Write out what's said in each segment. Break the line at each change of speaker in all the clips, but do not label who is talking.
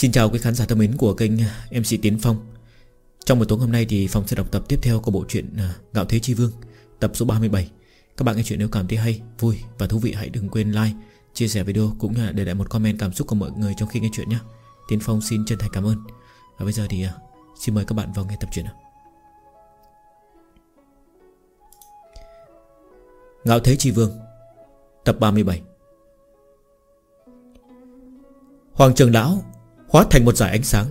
Xin chào quý khán giả thân mến của kênh à, MC Tiến Phong. Trong buổi tối hôm nay thì Phong sẽ đọc tập tiếp theo của bộ truyện à, Gạo Thế Chi Vương Tập số 37 Các bạn nghe chuyện nếu cảm thấy hay, vui và thú vị hãy đừng quên like, chia sẻ video Cũng như là để lại một comment cảm xúc của mọi người trong khi nghe chuyện nhé. Tiến Phong xin chân thành cảm ơn. Và bây giờ thì à, xin mời các bạn vào nghe tập truyện nào. Ngạo Thế Chi Vương Tập 37 Hoàng trường lão Hóa thành một dải ánh sáng.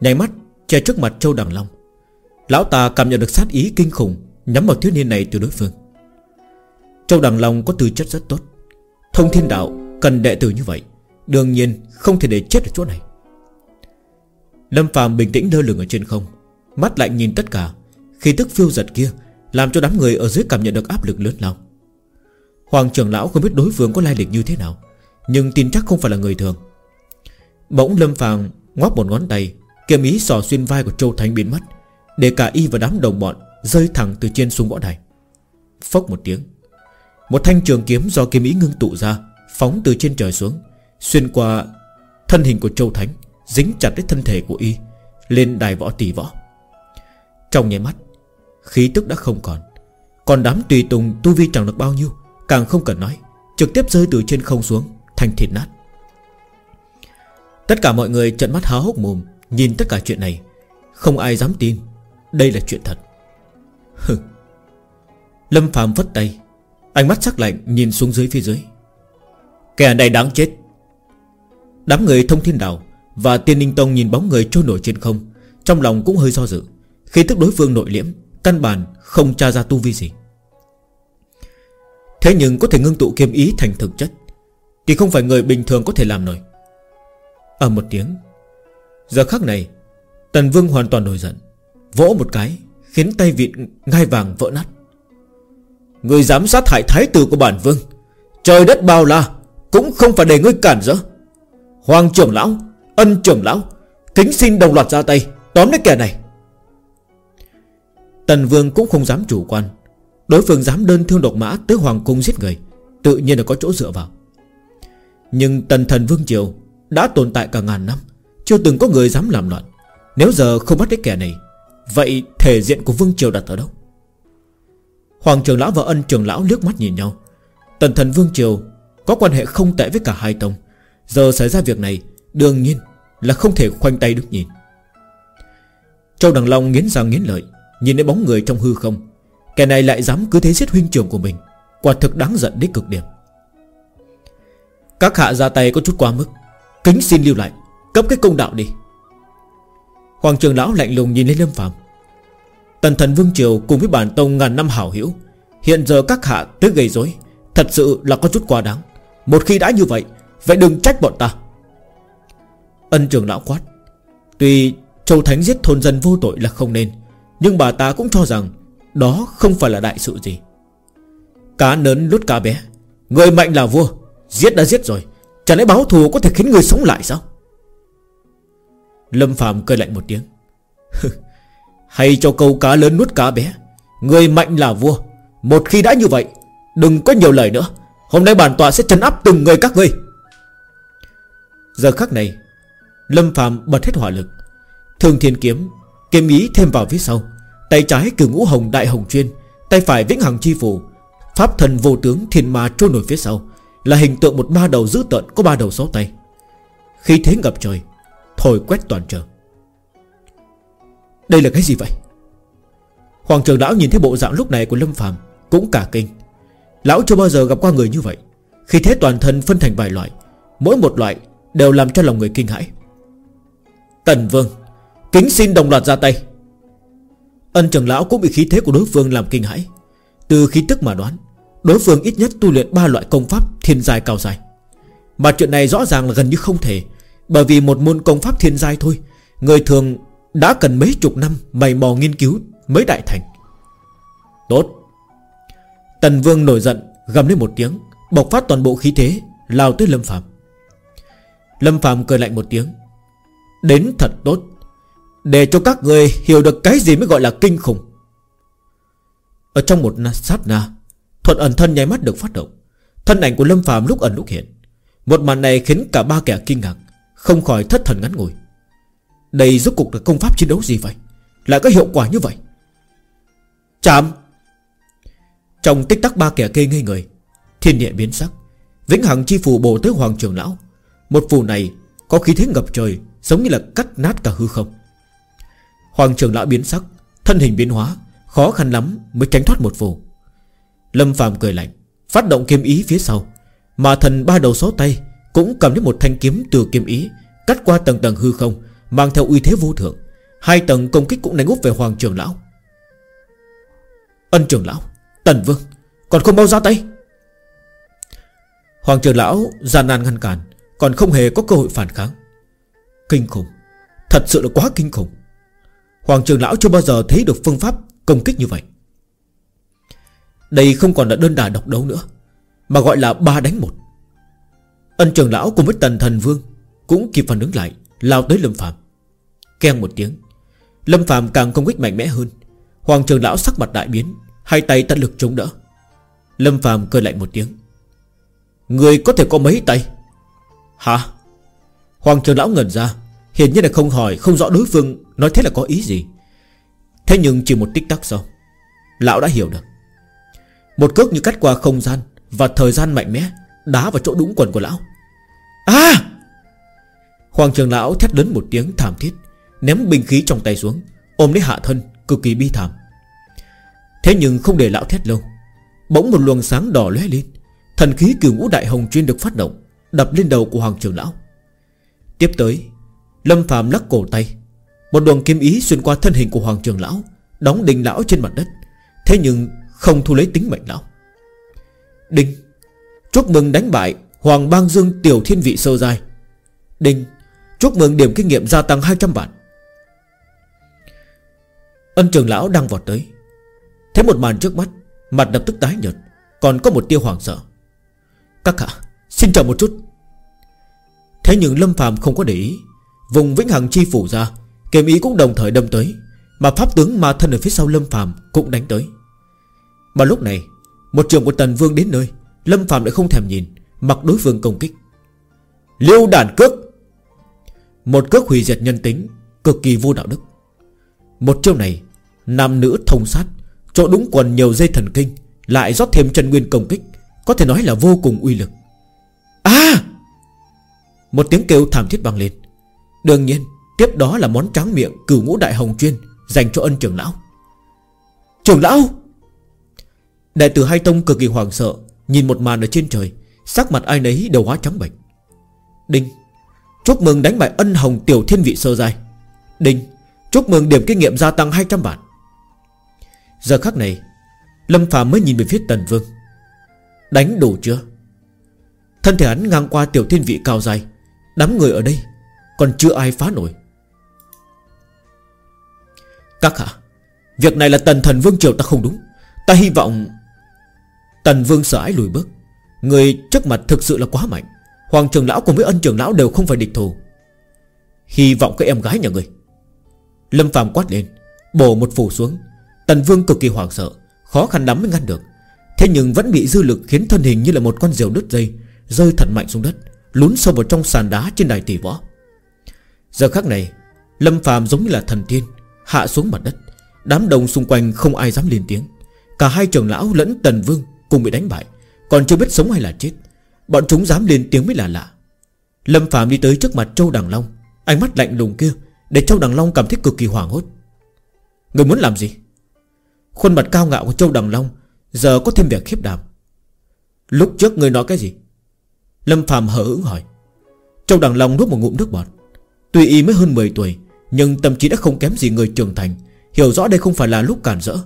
Nhảy mắt, che trước mặt Châu Đằng Long. Lão ta cảm nhận được sát ý kinh khủng Nhắm vào thiếu niên này từ đối phương. Châu Đằng Long có tư chất rất tốt. Thông thiên đạo cần đệ tử như vậy, Đương nhiên không thể để chết ở chỗ này. Lâm Phạm bình tĩnh lơ lửng ở trên không, Mắt lạnh nhìn tất cả. Khi tức phiêu giật kia Làm cho đám người ở dưới cảm nhận được áp lực lớn lao. Hoàng trưởng lão không biết đối phương có lai lịch như thế nào, Nhưng tin chắc không phải là người thường. Bỗng Lâm Phàm ngoắc một ngón tay, Kiếm ý sò xuyên vai của Châu Thánh biến mất, Để cả y và đám đồng bọn Rơi thẳng từ trên xuống võ đài. Phốc một tiếng, Một thanh trường kiếm do kiếm ý ngưng tụ ra, Phóng từ trên trời xuống, Xuyên qua thân hình của Châu Thánh, Dính chặt đến thân thể của y, Lên đài võ tỷ võ. Trong nháy mắt, Khí tức đã không còn Còn đám tùy tùng tu vi chẳng được bao nhiêu, Càng không cần nói, Trực tiếp rơi từ trên không xuống, Thành thịt nát. Tất cả mọi người trận mắt há hốc mồm, Nhìn tất cả chuyện này. Không ai dám tin, Đây là chuyện thật. Hừ. Lâm Phạm vất tay, Ánh mắt sắc lạnh nhìn xuống dưới phía dưới. Kẻ này đáng chết. Đám người thông thiên đạo Và tiên ninh tông nhìn bóng người trôi nổi trên không, Trong lòng cũng hơi do dự. Khi tức đối phương nội liễm, Căn bản không tra ra tu vi gì. Thế nhưng có thể ngưng tụ kiếm ý thành thực chất, Thì không phải người bình thường có thể làm nổi ở một tiếng. Giờ khắc này, Tần Vương hoàn toàn nổi giận, Vỗ một cái, Khiến tay vịt ngai vàng vỡ nát. Người dám sát hại thái tử của bản vương, Trời đất bao la, Cũng không phải để ngươi cản rỡ. Hoàng trưởng lão, Ân trưởng lão, Kính xin đồng loạt ra tay, Tóm lấy kẻ này. Tần Vương cũng không dám chủ quan, Đối phương dám đơn thương độc mã Tới Hoàng cung giết người, Tự nhiên là có chỗ dựa vào. Nhưng tần thần Vương Triều đã tồn tại cả ngàn năm, Chưa từng có người dám làm loạn. Nếu giờ không bắt cái kẻ này, Vậy thể diện của Vương Triều đặt ở đâu? Hoàng trưởng lão và ân trưởng lão liếc mắt nhìn nhau. Tần thần Vương Triều Có quan hệ không tệ với cả hai tông. Giờ xảy ra việc này, Đương nhiên là không thể khoanh tay đứng nhìn. Châu Đằng Long nghiến răng nghiến lợi, Nhìn đến bóng người trong hư không. Kẻ này lại dám cứ thế giết huynh trưởng của mình, Quả thực đáng giận đến cực điểm. Các hạ ra tay có chút quá mức. Kính xin lưu lại. Cấp cái công đạo đi. Hoàng trường lão lạnh lùng nhìn lên Lâm Phạm Tần thần Vương Triều cùng với bản tông ngàn năm hảo hữu, Hiện giờ các hạ tới gây rối, Thật sự là có chút quá đáng. Một khi đã như vậy Vậy đừng trách bọn ta. Ân trường lão quát. Tuy Châu Thánh giết thôn dân vô tội là không nên, Nhưng bà ta cũng cho rằng Đó không phải là đại sự gì. Cá lớn lút cá bé. Người mạnh là vua, Giết đã giết rồi Chẳng lẽ báo thù có thể khiến người sống lại sao? Lâm Phạm cười lạnh một tiếng. Hay cho câu cá lớn nuốt cá bé. Người mạnh là vua. Một khi đã như vậy, Đừng có nhiều lời nữa. Hôm nay bản tọa sẽ trấn áp từng người các ngươi. Giờ khắc này, Lâm Phạm bật hết hỏa lực. Thường thiên kiếm Kiếm ý thêm vào phía sau. Tay trái cử ngũ hồng đại hồng chuyên, Tay phải vĩnh hằng chi phủ Pháp thần vô tướng thiên ma trôi nổi phía sau là hình tượng một ma đầu dữ tợn Có ba đầu sáu tay. Khi thế ngập trời Thổi quét toàn trường Đây là cái gì vậy? Hoàng trường lão nhìn thấy bộ dạng lúc này của Lâm phàm Cũng cả kinh. Lão chưa bao giờ gặp qua người như vậy. Khi thế toàn thân phân thành vài loại, Mỗi một loại đều làm cho lòng người kinh hãi. Tần Vương, Kính xin đồng loạt ra tay. Ân trường lão cũng bị khí thế của đối phương làm kinh hãi. Từ khí tức mà đoán Đối phương ít nhất tu luyện ba loại công pháp thiên giai cao dài Mà chuyện này rõ ràng là gần như không thể, Bởi vì một môn công pháp thiên giai thôi, Người thường đã cần mấy chục năm Mày mò nghiên cứu mới đại thành. Tốt. Tần Vương nổi giận, gầm lên một tiếng, Bộc phát toàn bộ khí thế, Lao tới Lâm Phạm Lâm Phạm cười lạnh một tiếng, Đến thật tốt, Để cho các người hiểu được cái gì mới gọi là kinh khủng. Ở trong một sát na Thuật ẩn thân nháy mắt được phát động. Thân ảnh của Lâm Phạm lúc ẩn lúc hiện. Một màn này khiến cả ba kẻ kinh ngạc, Không khỏi thất thần ngắn ngủi. Đây rốt cục là công pháp chiến đấu gì vậy? Lại có hiệu quả như vậy? Chạm! Trong tích tắc ba kẻ kê ngây người, Thiên địa biến sắc, Vĩnh Hằng chi phù bổ tới Hoàng Trường lão. Một phù này có khí thế ngập trời, Giống như là cắt nát cả hư không. Hoàng Trường lão biến sắc, Thân hình biến hóa, Khó khăn lắm mới tránh thoát một phù. Lâm Phạm cười lạnh, Phát động kiếm ý phía sau. Mà thần ba đầu sáu tay Cũng cầm lấy một thanh kiếm từ kiếm ý, Cắt qua tầng tầng hư không, Mang theo uy thế vô thượng. Hai tầng công kích cũng đánh úp về Hoàng trưởng lão. Ân trưởng lão, Tần vương, Còn không bao ra tay. Hoàng trưởng lão gian nan ngăn cản, Còn không hề có cơ hội phản kháng. Kinh khủng, Thật sự là quá kinh khủng. Hoàng trưởng lão chưa bao giờ thấy được phương pháp công kích như vậy. Đây không còn là đơn đà độc đấu nữa, Mà gọi là ba đánh một. Ân trưởng lão cùng với tần thần vương Cũng kịp phản ứng lại, Lao tới Lâm Phạm Keng một tiếng, Lâm Phạm càng công kích mạnh mẽ hơn. Hoàng trưởng lão sắc mặt đại biến, Hai tay tận lực chống đỡ. Lâm Phạm cười lạnh một tiếng, Người có thể có mấy tay? Hả? Hoàng trưởng lão ngẩn ra, Hiển nhiên là không hỏi, Không rõ đối phương nói thế là có ý gì. Thế nhưng chỉ một tích tắc sau, Lão đã hiểu được. Một cước như cắt qua không gian Và thời gian mạnh mẽ, Đá vào chỗ đúng quần của lão. À! Hoàng trường lão thét lớn một tiếng thảm thiết, Ném binh khí trong tay xuống, Ôm lấy hạ thân, cực kỳ bi thảm. Thế nhưng không để lão thét lâu, Bỗng một luồng sáng đỏ lóe lên, Thần khí cửu ngũ đại hồng chuyên được phát động, Đập lên đầu của Hoàng trường lão. Tiếp tới, Lâm phàm lắc cổ tay, Một đoàn kiếm ý xuyên qua thân hình của Hoàng trường lão, Đóng đình lão trên mặt đất. Thế nhưng không thu lấy tính mệnh lão Đinh, Chúc mừng đánh bại Hoàng bang dương tiểu thiên vị sơ giai. Đinh, Chúc mừng điểm kinh nghiệm gia tăng 200 vạn. Ân trường lão đang vọt tới. Thấy một màn trước mắt, Mặt lập tức tái nhợt, Còn có một tia hoàng sợ. Các hạ, xin chờ một chút. Thế nhưng Lâm phàm không có để ý. Vùng vĩnh hằng chi phủ ra, Kiếm ý cũng đồng thời đâm tới, Mà pháp tướng ma thân ở phía sau Lâm phàm cũng đánh tới. Mà lúc này, Một trường của tần vương đến nơi, Lâm phàm lại không thèm nhìn, Mặc đối phương công kích. Liêu đàn cước! Một cước hủy diệt nhân tính, Cực kỳ vô đạo đức. Một chiêu này, Nam nữ thông sát, Chỗ đúng quần nhiều dây thần kinh, Lại rót thêm chân nguyên công kích, Có thể nói là vô cùng uy lực. À! Một tiếng kêu thảm thiết vang lên. Đương nhiên, Tiếp đó là món tráng miệng cửu ngũ đại hồng chuyên Dành cho ân trưởng lão. Trưởng lão! Đại tử Hai Tông cực kỳ hoàng sợ, Nhìn một màn ở trên trời, Sắc mặt ai nấy đều hóa trắng bệnh Đinh, Chúc mừng đánh bại ân hồng tiểu thiên vị sơ giai. Đinh, Chúc mừng điểm kinh nghiệm gia tăng 200 vạn. Giờ khắc này, Lâm phàm mới nhìn về phía Tần Vương. Đánh đủ chưa? Thân thể hắn ngang qua tiểu thiên vị cao dài Đám người ở đây Còn chưa ai phá nổi. Các hạ, Việc này là tần thần vương triều ta không đúng. Ta hy vọng Tần vương sợ hãi lùi bước. Người trước mặt thực sự là quá mạnh. Hoàng trưởng lão cùng với ân trưởng lão đều không phải địch thù. Hy vọng các em gái nhà người Lâm phàm quát lên, Bổ một phủ xuống. Tần vương cực kỳ hoảng sợ, Khó khăn lắm mới ngăn được. Thế nhưng vẫn bị dư lực khiến thân hình như là một con diều đứt dây, Rơi thật mạnh xuống đất, Lún sâu vào trong sàn đá trên đài tỷ võ. Giờ khắc này, Lâm phàm giống như là thần tiên, Hạ xuống mặt đất. Đám đông xung quanh không ai dám lên tiếng. Cả hai trưởng lão lẫn tần vương cùng bị đánh bại, Còn chưa biết sống hay là chết, Bọn chúng dám lên tiếng mới là lạ. Lâm Phạm đi tới trước mặt Châu Đằng Long, Ánh mắt lạnh lùng kia Để Châu Đằng Long cảm thấy cực kỳ hoảng hốt. Người muốn làm gì? Khuôn mặt cao ngạo của Châu Đằng Long Giờ có thêm vẻ khiếp đảm. Lúc trước người nói cái gì? Lâm Phạm hở hững hỏi. Châu Đằng Long nuốt một ngụm nước bọt. Tuy y mới hơn 10 tuổi, Nhưng tâm trí đã không kém gì người trưởng thành, Hiểu rõ đây không phải là lúc cản rỡ.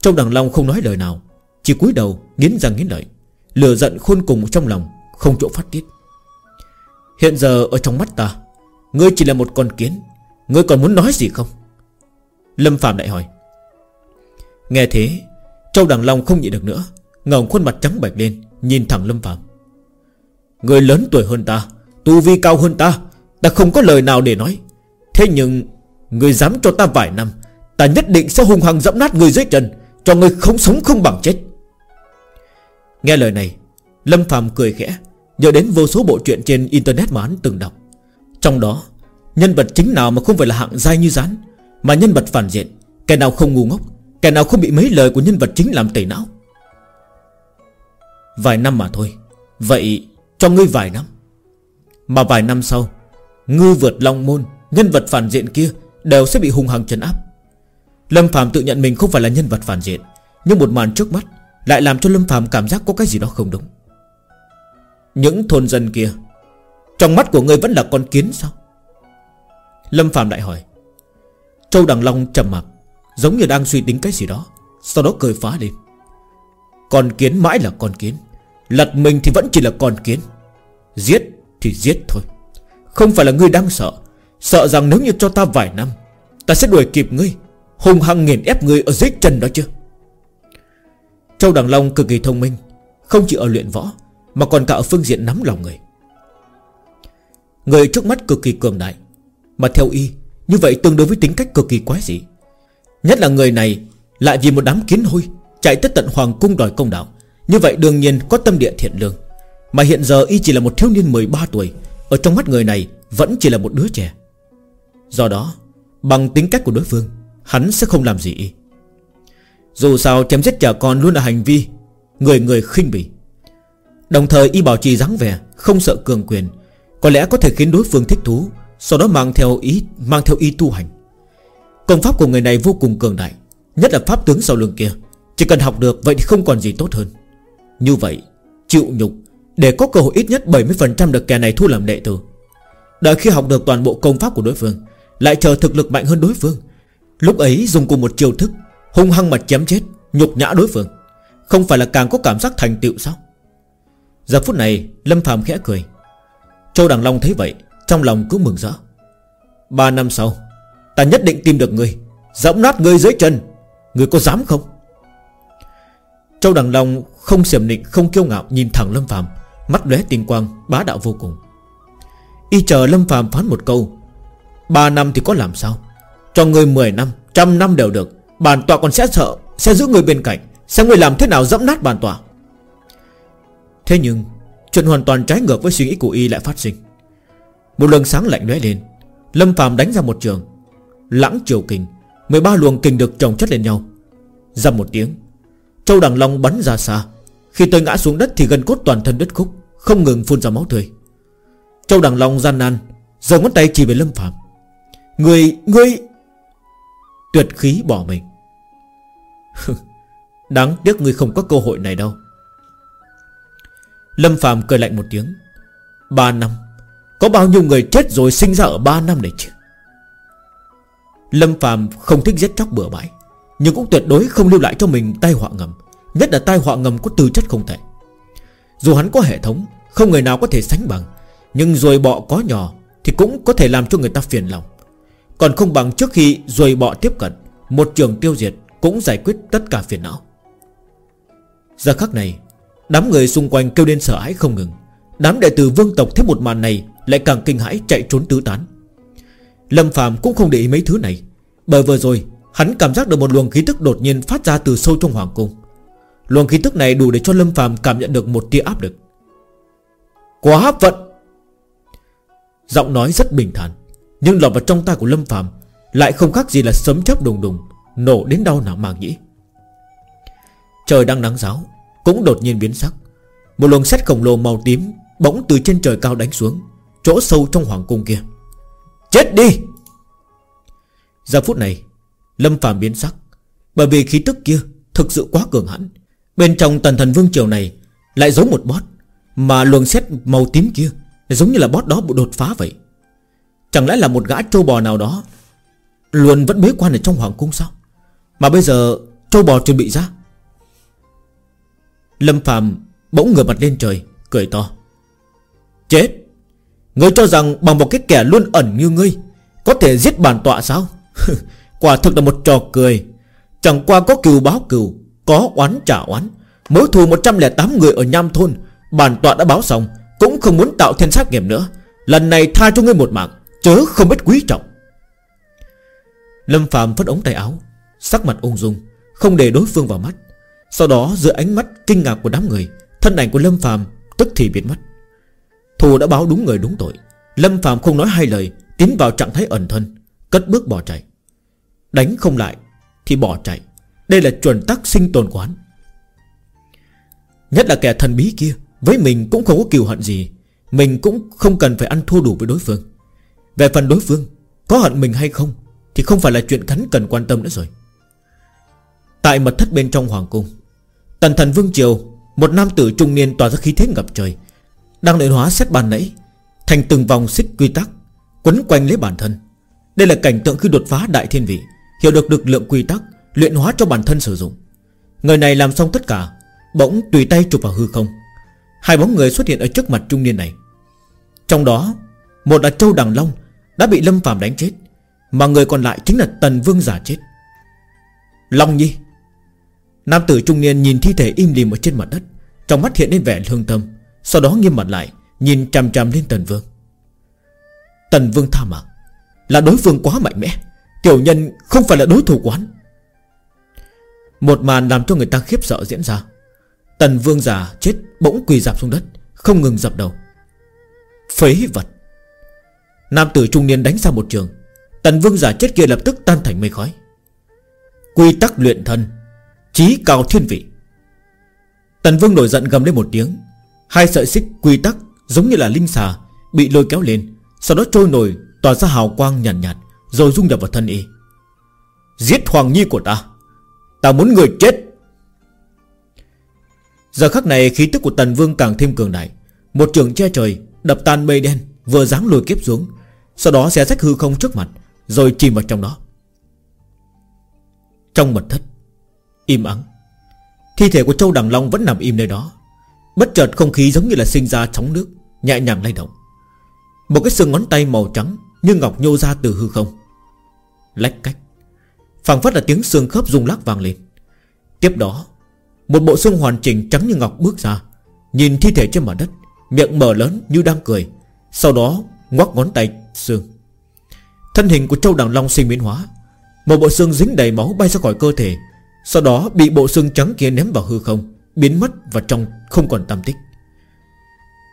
Châu Đằng Long không nói lời nào chỉ cúi đầu, nghiến răng nghiến lợi, Lửa giận khôn cùng trong lòng, Không chỗ phát tiết. Hiện giờ ở trong mắt ta, Ngươi chỉ là một con kiến, Ngươi còn muốn nói gì không? Lâm Phạm lại hỏi. Nghe thế, Châu Đằng Long không nhịn được nữa, ngẩng khuôn mặt trắng bệch lên, Nhìn thẳng Lâm Phạm Người lớn tuổi hơn ta, Tu vi cao hơn ta Ta không có lời nào để nói. Thế nhưng, Người dám cho ta vài năm, Ta nhất định sẽ hung hăng dẫm nát người dưới chân, Cho người không sống không bằng chết. Nghe lời này, Lâm Phạm cười khẽ, Nhớ đến vô số bộ truyện trên internet mà hắn từng đọc. Trong đó, Nhân vật chính nào mà không phải là hạng dai như rán Mà nhân vật phản diện, Kẻ nào không ngu ngốc, Kẻ nào không bị mấy lời của nhân vật chính làm tẩy não? Vài năm mà thôi, Vậy cho ngươi vài năm. Mà vài năm sau, Ngư vượt long môn, Nhân vật phản diện kia Đều sẽ bị hung hăng trấn áp. Lâm Phạm tự nhận mình không phải là nhân vật phản diện, Nhưng một màn trước mắt lại làm cho Lâm Phạm cảm giác có cái gì đó không đúng. Những thôn dân kia, Trong mắt của ngươi vẫn là con kiến sao? Lâm Phạm lại hỏi. Châu Đằng Long trầm mặc, Giống như đang suy tính cái gì đó, Sau đó cười phá lên. Con kiến mãi là con kiến, Lật mình thì vẫn chỉ là con kiến. Giết thì giết thôi. Không phải là ngươi đang sợ Sợ rằng nếu như cho ta vài năm, Ta sẽ đuổi kịp ngươi Hùng hăng nghiền ép ngươi ở dưới chân đó chứ. Châu Đằng Long cực kỳ thông minh, Không chỉ ở luyện võ, Mà còn cả ở phương diện nắm lòng người. Người trước mắt cực kỳ cường đại, Mà theo y, Như vậy tương đối với tính cách cực kỳ quái dị. Nhất là người này Lại vì một đám kiến hôi Chạy tất tận Hoàng cung đòi công đạo, Như vậy đương nhiên có tâm địa thiện lương. Mà hiện giờ y chỉ là một thiếu niên 13 tuổi, Ở trong mắt người này Vẫn chỉ là một đứa trẻ. Do đó, Bằng tính cách của đối phương, Hắn sẽ không làm gì y. Dù sao chém giết trẻ con luôn là hành vi, Người người khinh bỉ. Đồng thời y bảo trì dáng vẻ, Không sợ cường quyền, Có lẽ có thể khiến đối phương thích thú, Sau đó mang theo ý, mang theo y tu hành. Công pháp của người này vô cùng cường đại, Nhất là pháp tướng sau lưng kia. Chỉ cần học được, vậy thì không còn gì tốt hơn. Như vậy, chịu nhục, Để có cơ hội ít nhất 70% được kẻ này thu làm đệ tử. Đợi khi học được toàn bộ công pháp của đối phương, Lại chờ thực lực mạnh hơn đối phương. Lúc ấy dùng cùng một chiêu thức Hung hăng mà chém chết Nhục nhã đối phương. Không phải là càng có cảm giác thành tựu sao? Giờ phút này Lâm Phạm khẽ cười. Châu Đằng Long thấy vậy Trong lòng cứ mừng rỡ. Ba năm sau Ta nhất định tìm được ngươi Dẫm nát ngươi dưới chân. Ngươi có dám không? Châu Đằng Long không xiểm nịnh Không kiêu ngạo nhìn thẳng Lâm Phạm Mắt lóe tinh quang bá đạo vô cùng. Y chờ Lâm Phạm phán một câu Ba năm thì có làm sao? Cho ngươi 10 năm, trăm năm đều được. Bản tọa còn sẽ sợ Sẽ giữ người bên cạnh Sẽ người làm thế nào dẫm nát bản tọa. Thế nhưng Chuyện hoàn toàn trái ngược với suy nghĩ của Y lại phát sinh. Một lần sáng lạnh lóe lên Lâm phàm đánh ra một trường. Lãng triều kình 13 luồng kình được chồng chất lên nhau. Dầm một tiếng Châu Đằng Long bắn ra xa. Khi tôi ngã xuống đất thì gần cốt toàn thân đứt khúc Không ngừng phun ra máu tươi. Châu Đằng Long gian nan Giờ ngón tay chỉ về Lâm Phạm Người, người Tuyệt khí bỏ mình. Đáng tiếc người không có cơ hội này đâu. Lâm Phạm cười lạnh một tiếng. Ba năm, Có bao nhiêu người chết rồi sinh ra ở ba năm này chứ? Lâm Phạm không thích giết chóc bừa bãi, Nhưng cũng tuyệt đối không lưu lại cho mình tai họa ngầm, Nhất là tai họa ngầm có tư chất không thể. Dù hắn có hệ thống, Không người nào có thể sánh bằng, Nhưng rồi bọ có nhỏ Thì cũng có thể làm cho người ta phiền lòng. Còn không bằng trước khi rồi bọ tiếp cận, Một trường tiêu diệt Cũng giải quyết tất cả phiền não. Giờ khắc này, Đám người xung quanh kêu lên sợ hãi không ngừng. Đám đệ tử vương tộc thấy một màn này Lại càng kinh hãi chạy trốn tứ tán. Lâm Phạm cũng không để ý mấy thứ này, Bởi vừa rồi Hắn cảm giác được một luồng khí tức đột nhiên phát ra từ sâu trong hoàng cung. Luồng khí tức này đủ để cho Lâm Phạm cảm nhận được một tia áp lực. Quá vận! Giọng nói rất bình thản. Nhưng lọt vào trong tay của Lâm Phạm Lại không khác gì là sấm chớp đùng đùng, Nổ đến đau não màng nhĩ Trời đang nắng giáo, Cũng đột nhiên biến sắc. Một luồng xét khổng lồ màu tím Bỗng từ trên trời cao đánh xuống, Chỗ sâu trong hoàng cung kia. Chết đi! Giờ phút này, Lâm Phạm biến sắc, Bởi vì khí tức kia thực sự quá cường hãn. Bên trong tần thần vương triều này Lại giống một bót, Mà luồng xét màu tím kia Giống như là bót đó bộ đột phá vậy. Chẳng lẽ là một gã trâu bò nào đó Luôn vẫn bế quan ở trong hoàng cung sao? Mà bây giờ trâu bò chuẩn bị ra. Lâm Phạm bỗng ngửa mặt lên trời, Cười to. Chết! Ngươi cho rằng bằng một cái kẻ luôn ẩn như ngươi Có thể giết bản tọa sao? Quả thực là một trò cười. Chẳng qua có cừu báo cừu, Có oán trả oán. Mối thù 108 người ở Nham Thôn, Bản tọa đã báo xong, Cũng không muốn tạo thiên sát nghiệp nữa. Lần này tha cho ngươi một mạng. Chớ không biết quý trọng. Lâm Phạm phất ống tay áo, Sắc mặt ung dung, Không để đối phương vào mắt. Sau đó, giữa ánh mắt kinh ngạc của đám người, Thân ảnh của Lâm Phạm tức thì biến mất. Thù đã báo đúng người đúng tội. Lâm Phạm không nói hai lời, Tiến vào trạng thái ẩn thân, Cất bước bỏ chạy. Đánh không lại, Thì bỏ chạy. Đây là chuẩn tắc sinh tồn quán Nhất là kẻ thần bí kia, Với mình cũng không có kiều hận gì. Mình cũng không cần phải ăn thua đủ với đối phương. Về phần đối phương, Có hận mình hay không, Thì không phải là chuyện hắn cần quan tâm nữa rồi. Tại mật thất bên trong hoàng cung, Tần thần vương triều, Một nam tử trung niên tỏa ra khí thế ngập trời, Đang luyện hóa xét bàn nãy, Thành từng vòng xích quy tắc, Quấn quanh lấy bản thân. Đây là cảnh tượng khi đột phá đại thiên vị, Hiểu được lực lượng quy tắc, Luyện hóa cho bản thân sử dụng. Người này làm xong tất cả, Bỗng tùy tay chụp vào hư không. Hai bóng người xuất hiện ở trước mặt trung niên này. Trong đó, Một là Châu Đằng Long đã bị Lâm Phạm đánh chết, Mà người còn lại chính là Tần Vương giả chết. Long Nhi, Nam tử trung niên nhìn thi thể im lìm ở trên mặt đất, Trong mắt hiện lên vẻ thương tâm, Sau đó nghiêm mặt lại, Nhìn chằm chằm lên Tần Vương. Tần Vương tha mạng, Là đối phương quá mạnh mẽ, Tiểu nhân không phải là đối thủ quán Một màn làm cho người ta khiếp sợ diễn ra. Tần Vương già chết bỗng quỳ dạp xuống đất, Không ngừng dập đầu. Phế vật. Nam tử trung niên đánh ra một trường. Tần Vương giả chết kia lập tức tan thành mây khói. Quy tắc luyện thân Chí cao thiên vị. Tần Vương nổi giận gầm lên một tiếng. Hai sợi xích quy tắc giống như là linh xà Bị lôi kéo lên Sau đó trôi nổi tỏa ra hào quang nhàn nhạt, nhạt Rồi dung nhập vào thân y. Giết Hoàng Nhi của ta. Ta muốn người chết. Giờ khắc này khí tức của Tần Vương càng thêm cường đại. Một trường che trời Đập tan mây đen Vừa dáng lùi kiếp xuống sau đó xé rách hư không trước mặt, Rồi chìm vào trong đó. Trong mật thất, Im ắng, Thi thể của Châu Đằng Long vẫn nằm im nơi đó. Bất chợt không khí giống như là sinh ra sóng nước, Nhẹ nhàng lay động. Một cái xương ngón tay màu trắng Như ngọc nhô ra từ hư không. Lách cách, phảng phất là tiếng xương khớp rung lắc vang lên. Tiếp đó, Một bộ xương hoàn chỉnh trắng như ngọc bước ra, Nhìn thi thể trên mặt đất, Miệng mở lớn như đang cười. Sau đó, ngoắc ngón tay xương. Thân hình của Châu Đằng Long sinh biến hóa. Một bộ xương dính đầy máu bay ra khỏi cơ thể. Sau đó bị bộ xương trắng kia ném vào hư không, Biến mất và trong không còn tâm tích.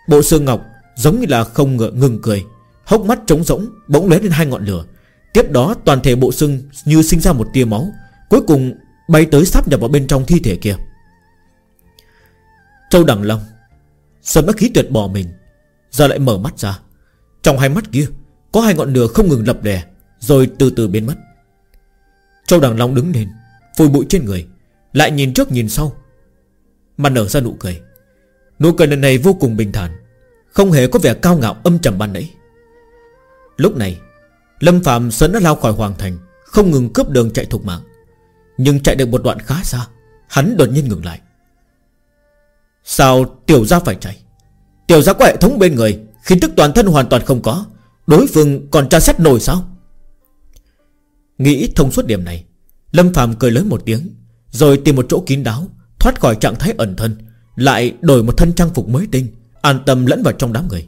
Bộ xương ngọc Giống như là không ngờ ngừng cười, Hốc mắt trống rỗng, bỗng lóe lên hai ngọn lửa. Tiếp đó toàn thể bộ xương như sinh ra một tia máu, Cuối cùng bay tới sắp nhập vào bên trong thi thể kia. Châu Đằng Long, Sơn đã khí tuyệt bỏ mình, Giờ lại mở mắt ra. Trong hai mắt kia có hai ngọn lửa không ngừng lập đè, Rồi từ từ biến mất. Châu Đằng Long đứng lên Phùi bụi trên người, Lại nhìn trước nhìn sau. Mà nở ra nụ cười. Nụ cười lần này vô cùng bình thản, Không hề có vẻ cao ngạo âm trầm ban nãy. Lúc này, Lâm Phạm sớm đã lao khỏi Hoàng Thành, Không ngừng cướp đường chạy thục mạng. Nhưng chạy được một đoạn khá xa, Hắn đột nhiên ngừng lại. Sao tiểu gia phải chạy? Tiểu gia có hệ thống bên người Khi tức toàn thân hoàn toàn không có. Đối phương còn tra xét nổi sao? Nghĩ thông suốt điểm này, Lâm Phạm cười lớn một tiếng, Rồi tìm một chỗ kín đáo, Thoát khỏi trạng thái ẩn thân, Lại đổi một thân trang phục mới tinh, An tâm lẫn vào trong đám người.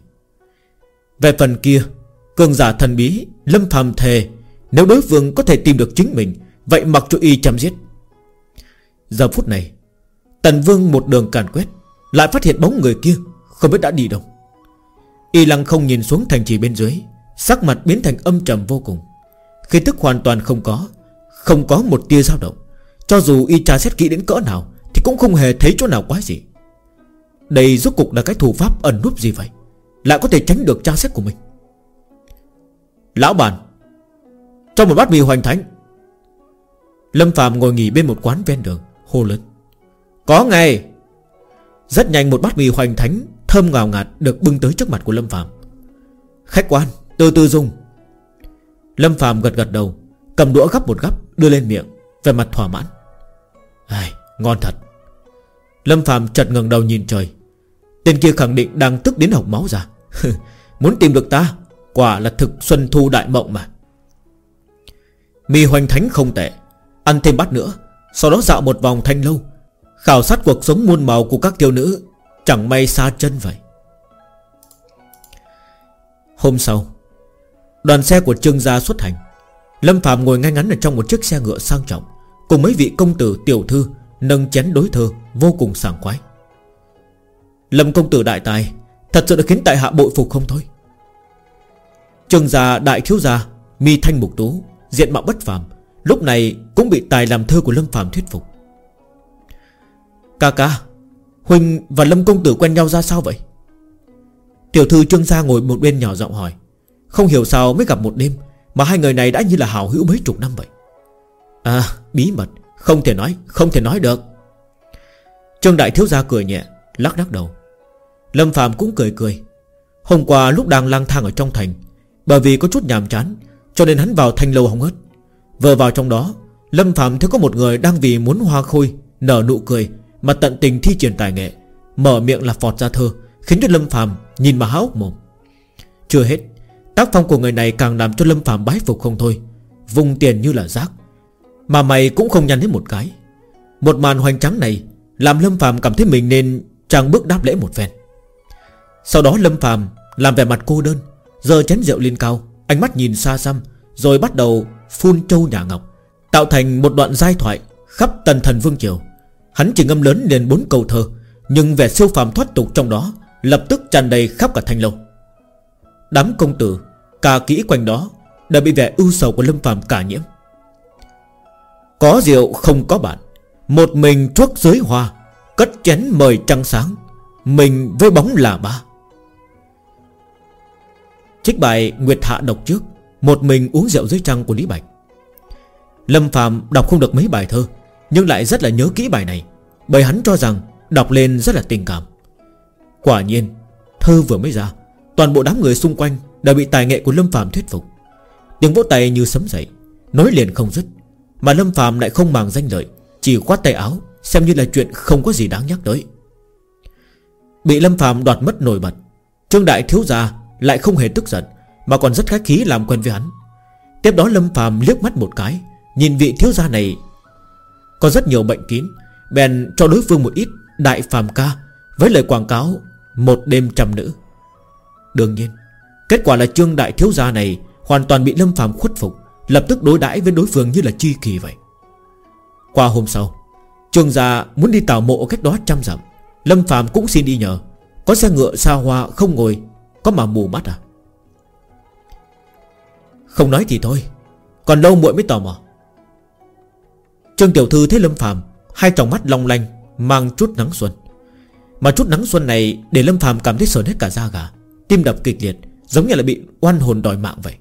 Về phần kia, Cường giả thần bí Lâm Phạm thề, Nếu đối phương có thể tìm được chính mình, Vậy mặc cho y chăm giết. Giờ phút này, Tần Vương một đường càn quét, Lại phát hiện bóng người kia Không biết đã đi đâu. Y lăng không nhìn xuống thành trì bên dưới, Sắc mặt biến thành âm trầm vô cùng. Khi tức hoàn toàn không có Không có một tia dao động. Cho dù y tra xét kỹ đến cỡ nào, Thì cũng không hề thấy chỗ nào quá gì Đây rốt cục là cái thủ pháp ẩn núp gì vậy? Lại có thể tránh được tra xét của mình. Lão bàn, Cho một bát mì hoành thánh. Lâm Phạm ngồi nghỉ bên một quán ven đường, Hô lớn. Có ngay. Rất nhanh một bát mì hoành thánh Thơm ngào ngạt được bưng tới trước mặt của Lâm Phạm Khách quan Từ từ dùng. Lâm Phạm gật gật đầu Cầm đũa gắp một gắp đưa lên miệng Về mặt thỏa mãn. Ai, Ngon thật. Lâm Phạm chợt ngẩng đầu nhìn trời. Tên kia khẳng định đang tức đến học máu ra. Muốn tìm được ta? Quả là thực xuân thu đại mộng mà. Mì hoành thánh không tệ Ăn thêm bát nữa Sau đó dạo một vòng thanh lâu. Khảo sát cuộc sống muôn màu của các thiếu nữ Chẳng may xa chân vậy. Hôm sau, Đoàn xe của Trương Gia xuất hành. Lâm Phạm ngồi ngay ngắn ở trong một chiếc xe ngựa sang trọng, Cùng mấy vị công tử, tiểu thư Nâng chén đối thơ Vô cùng sảng khoái. Lâm công tử đại tài, Thật sự đã khiến tại hạ bội phục không thôi. Trương gia đại thiếu gia, Mi thanh mục tú, Diện mạo bất phàm, Lúc này cũng bị tài làm thơ của Lâm Phạm thuyết phục. Ca ca Huynh và Lâm công tử quen nhau ra sao vậy? Tiểu thư trương gia ngồi một bên nhỏ giọng hỏi. Không hiểu sao mới gặp một đêm Mà hai người này đã như là hảo hữu mấy chục năm vậy. À bí mật. Không thể nói, Không thể nói được. Trương đại thiếu gia cười nhẹ, Lắc lắc đầu. Lâm Phạm cũng cười cười. Hôm qua lúc đang lang thang ở trong thành, Bởi vì có chút nhàm chán, Cho nên hắn vào thành lâu hóng hớt. Vừa vào trong đó, Lâm Phạm thấy có một người đang vì muốn hoa khôi, Nở nụ cười mà tận tình thi triển tài nghệ, Mở miệng là phọt ra thơ, Khiến cho Lâm Phạm nhìn mà há hốc mồm. Chưa hết, Tác phong của người này càng làm cho Lâm Phạm bái phục không thôi, Vùng tiền như là rác. Mà mày cũng không nhăn hết một cái. Một màn hoành trắng này Làm Lâm Phạm cảm thấy mình nên Trang bước đáp lễ một phen. Sau đó Lâm Phạm làm vẻ mặt cô đơn Giờ chén rượu lên cao, Ánh mắt nhìn xa xăm, Rồi bắt đầu phun châu nhà ngọc, Tạo thành một đoạn giai thoại Khắp tần thần vương triều. Hắn chỉ ngâm lớn lên bốn câu thơ, Nhưng vẻ siêu phàm thoát tục trong đó Lập tức tràn đầy khắp cả thanh lâu. Đám công tử, Cả kỹ quanh đó Đã bị vẻ ưu sầu của Lâm phàm cả nhiễm. Có rượu không có bạn, Một mình chuốc dưới hoa, Cất chén mời trăng sáng, Mình với bóng là ba. Trích bài Nguyệt Hạ đọc trước, Một mình uống rượu dưới trăng của Lý Bạch. Lâm Phạm đọc không được mấy bài thơ nhưng lại rất là nhớ kỹ bài này. Bởi hắn cho rằng đọc lên rất là tình cảm. Quả nhiên, Thơ vừa mới ra, Toàn bộ đám người xung quanh Đã bị tài nghệ của Lâm Phạm thuyết phục. Tiếng vỗ tay như sấm dậy Nói liền không dứt. Mà Lâm Phạm lại không màng danh lợi, Chỉ quát tay áo, Xem như là chuyện không có gì đáng nhắc tới. Bị Lâm Phạm đoạt mất nổi bật, Trương Đại Thiếu Gia lại không hề tức giận, Mà còn rất khách khí làm quen với hắn. Tiếp đó Lâm Phạm liếc mắt một cái, Nhìn vị thiếu gia này có rất nhiều bệnh kín. Bèn cho đối phương một ít đại phàm ca Với lời quảng cáo Một đêm trăm nữ. Đương nhiên, Kết quả là trương đại thiếu gia này Hoàn toàn bị Lâm phàm khuất phục, Lập tức đối đãi với đối phương như là chi kỳ vậy. Qua hôm sau, Trương gia muốn đi tảo mộ cách đó trăm dặm. Lâm phàm cũng xin đi nhờ. Có xe ngựa xa hoa không ngồi, Có mà mù mắt à? Không nói thì thôi, Còn lâu muội mới tò mò. Trương Tiểu Thư thấy Lâm Phạm Hai tròng mắt long lanh, Mang chút nắng xuân. Mà chút nắng xuân này Để Lâm Phạm cảm thấy sờn hết cả da gà, Tim đập kịch liệt, Giống như là bị oan hồn đòi mạng vậy.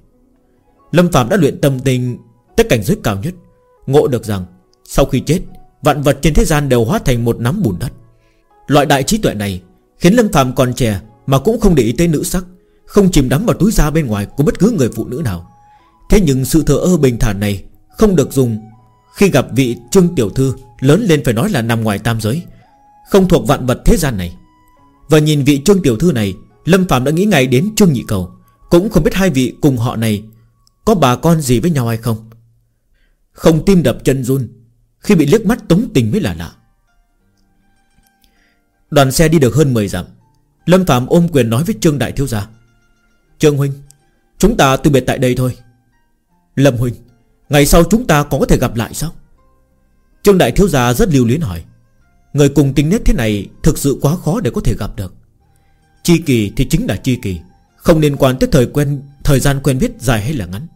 Lâm Phạm đã luyện tâm tình Tới cảnh giới cao nhất, Ngộ được rằng Sau khi chết, Vạn vật trên thế gian đều hóa thành một nắm bùn đất. Loại đại trí tuệ này Khiến Lâm Phạm còn trẻ Mà cũng không để ý tới nữ sắc, Không chìm đắm vào túi da bên ngoài của bất cứ người phụ nữ nào. Thế nhưng sự thờ ơ bình thản này Không được dùng khi gặp vị Trương Tiểu Thư, Lớn lên phải nói là nằm ngoài tam giới, Không thuộc vạn vật thế gian này. Và nhìn vị Trương Tiểu Thư này, Lâm Phạm đã nghĩ ngay đến Trương Nhị Cầu. Cũng không biết hai vị cùng họ này Có bà con gì với nhau hay không. Không tim đập chân run, Khi bị liếc mắt tống tình mới là lạ. Đoàn xe đi được hơn 10 dặm, Lâm Phạm ôm quyền nói với Trương Đại Thiếu Gia, Trương Huynh, Chúng ta từ biệt tại đây thôi. Lâm Huynh Ngày sau chúng ta có thể gặp lại sao? Trương Đại Thiếu Gia rất lưu luyến hỏi. Người cùng tính nết thế này Thực sự quá khó để có thể gặp được. Chi kỳ thì chính là chi kỳ, Không liên quan tới thời quen, Thời gian quen biết dài hay là ngắn.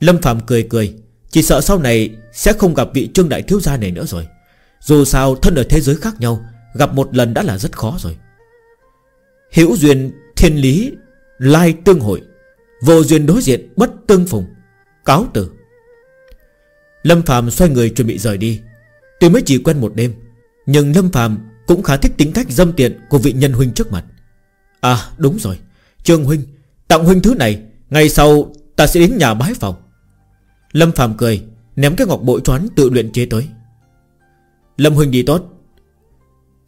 Lâm Phạm cười cười, Chỉ sợ sau này sẽ không gặp vị Trương Đại Thiếu Gia này nữa rồi. Dù sao, thân ở thế giới khác nhau, Gặp một lần đã là rất khó rồi. Hữu duyên thiên lý, Lai tương hội, Vô duyên đối diện bất tương phùng. Cáo từ. Lâm Phạm xoay người chuẩn bị rời đi. Tuy mới chỉ quen một đêm, Nhưng Lâm Phạm cũng khá thích tính cách dâm tiện Của vị nhân huynh trước mặt. À đúng rồi. Trương huynh, Tặng huynh thứ này, Ngày sau ta sẽ đến nhà bái phòng. Lâm Phạm cười, Ném cái ngọc bội choán tự luyện chế tới. Lâm huynh đi tốt.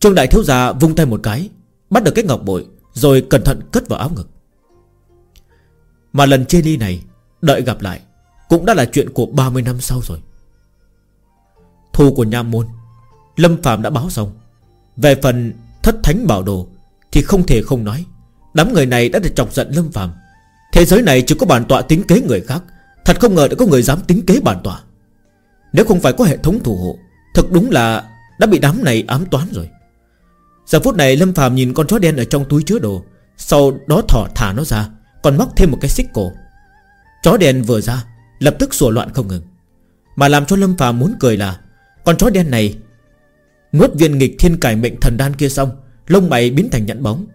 Trương đại thiếu gia vung tay một cái, Bắt được cái ngọc bội, Rồi cẩn thận cất vào áo ngực. Mà lần chê ly này, Đợi gặp lại cũng đã là chuyện của 30 năm sau rồi. Thu của Nham Môn, Lâm Phạm đã báo xong. Về phần thất thánh bảo đồ Thì không thể không nói, Đám người này đã được chọc giận Lâm Phạm Thế giới này chỉ có bản tọa tính kế người khác, Thật không ngờ đã có người dám tính kế bản tọa. Nếu không phải có hệ thống thủ hộ Thật đúng là đã bị đám này ám toán rồi. Giờ phút này Lâm Phạm nhìn con chó đen ở trong túi chứa đồ, Sau đó thỏ thả nó ra, Còn móc thêm một cái xích cổ. Chó đen vừa ra Lập tức sủa loạn không ngừng. Mà làm cho Lâm phàm muốn cười là, Con chó đen này, Nuốt viên nghịch thiên cải mệnh thần đan kia xong, Lông mày biến thành nhẫn bóng.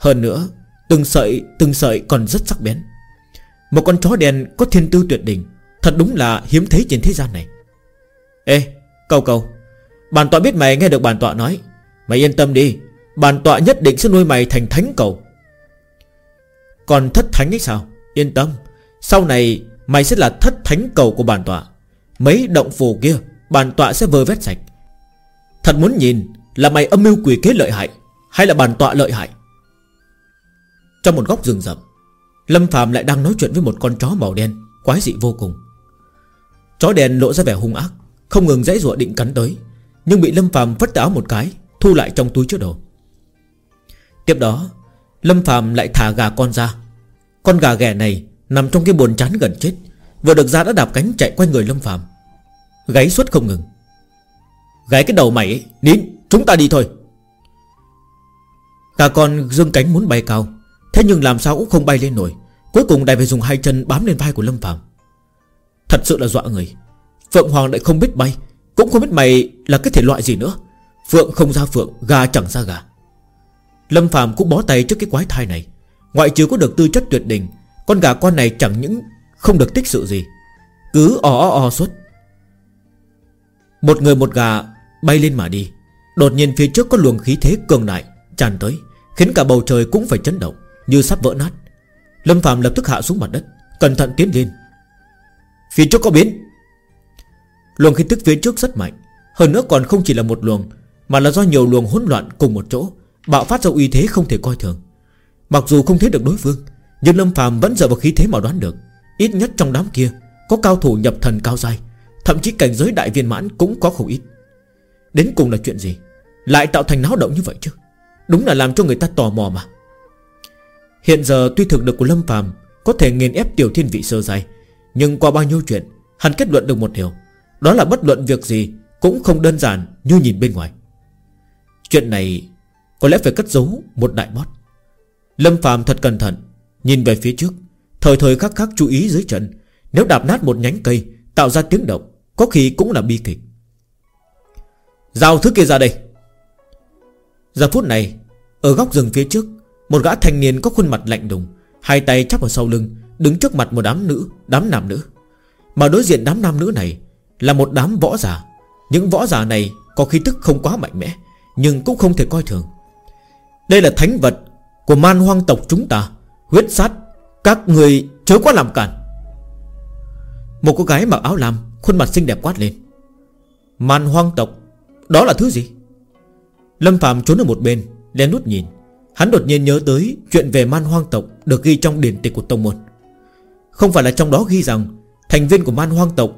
Hơn nữa, Từng sợi từng sợi còn rất sắc bén. Một con chó đen có thiên tư tuyệt đỉnh, Thật đúng là hiếm thấy trên thế gian này. Ê Cầu cầu Bản tọa biết mày nghe được bản tọa nói. Mày yên tâm đi Bản tọa nhất định sẽ nuôi mày thành thánh cầu Còn thất thánh ấy sao? Yên tâm, Sau này mày sẽ là thất thánh cầu của bản tọa. Mấy động phù kia, Bản tọa sẽ vơ vét sạch. Thật muốn nhìn là mày âm mưu quỷ kế lợi hại, Hay là bản tọa lợi hại? Trong một góc rừng rậm, Lâm Phạm lại đang nói chuyện với một con chó màu đen, Quái dị vô cùng. Chó đen lộ ra vẻ hung ác, Không ngừng dãy rụa định cắn tới, Nhưng bị Lâm Phạm vất áo một cái, Thu lại trong túi trước đầu. Tiếp đó, Lâm Phạm lại thả gà con ra. Con gà ghẻ này Nằm trong cái buồn chán gần chết, Vừa được ra đã đạp cánh chạy quanh người Lâm Phạm Gáy suốt không ngừng. Gáy cái đầu mày ấy, Nín, chúng ta đi thôi. Cả con dương cánh muốn bay cao, Thế nhưng làm sao cũng không bay lên nổi. Cuối cùng đại phải dùng hai chân bám lên vai của Lâm Phạm Thật sự là dọa người. Phượng Hoàng lại không biết bay, Cũng không biết mày là cái thể loại gì nữa. Phượng không ra phượng, Gà chẳng ra gà. Lâm Phạm cũng bó tay trước cái quái thai này. Ngoại trừ có được tư chất tuyệt đỉnh con gà con này chẳng những không được tích sự gì, Cứ o o o suốt. Một người một gà bay lên mà đi. Đột nhiên phía trước có luồng khí thế cường đại Tràn tới, Khiến cả bầu trời cũng phải chấn động Như sắp vỡ nát. Lâm Phạm lập tức hạ xuống mặt đất, Cẩn thận tiến lên. Phía trước có biến. Luồng khí tức phía trước rất mạnh, Hơn nữa còn không chỉ là một luồng, Mà là do nhiều luồng hỗn loạn cùng một chỗ, Bạo phát ra uy thế không thể coi thường. Mặc dù không thấy được đối phương nhưng Lâm Phạm vẫn dựa vào khí thế mà đoán được. Ít nhất trong đám kia, Có cao thủ nhập thần cao dai Thậm chí cảnh giới đại viên mãn cũng có không ít. Đến cùng là chuyện gì? Lại tạo thành náo động như vậy chứ? Đúng là làm cho người ta tò mò mà. Hiện giờ tuy thực lực của Lâm Phàm Có thể nghiền ép tiểu thiên vị sơ dài Nhưng qua bao nhiêu chuyện, Hắn kết luận được một điều, Đó là bất luận việc gì Cũng không đơn giản như nhìn bên ngoài. Chuyện này Có lẽ phải cất giấu một đại bót. Lâm Phàm thật cẩn thận Nhìn về phía trước, Thời thời khắc khắc chú ý dưới chân, Nếu đạp nát một nhánh cây, Tạo ra tiếng động, Có khi cũng là bi kịch. Giao thứ kia ra đây. Giờ phút này, Ở góc rừng phía trước, Một gã thanh niên có khuôn mặt lạnh đùng Hai tay chắp ở sau lưng, Đứng trước mặt một đám nữ, Đám nam nữ. Mà đối diện đám nam nữ này Là một đám võ giả. Những võ giả này có khí tức không quá mạnh mẽ, Nhưng cũng không thể coi thường. Đây là thánh vật Của man hoang tộc chúng ta. Huyết sát Các người chớ quá làm cản Một cô gái mặc áo lam, Khuôn mặt xinh đẹp quát lên. Man hoang tộc, Đó là thứ gì? Lâm Phạm trốn ở một bên, Lén nút nhìn. Hắn đột nhiên nhớ tới Chuyện về man hoang tộc Được ghi trong điển tịch của Tông Môn. Không phải là trong đó ghi rằng Thành viên của man hoang tộc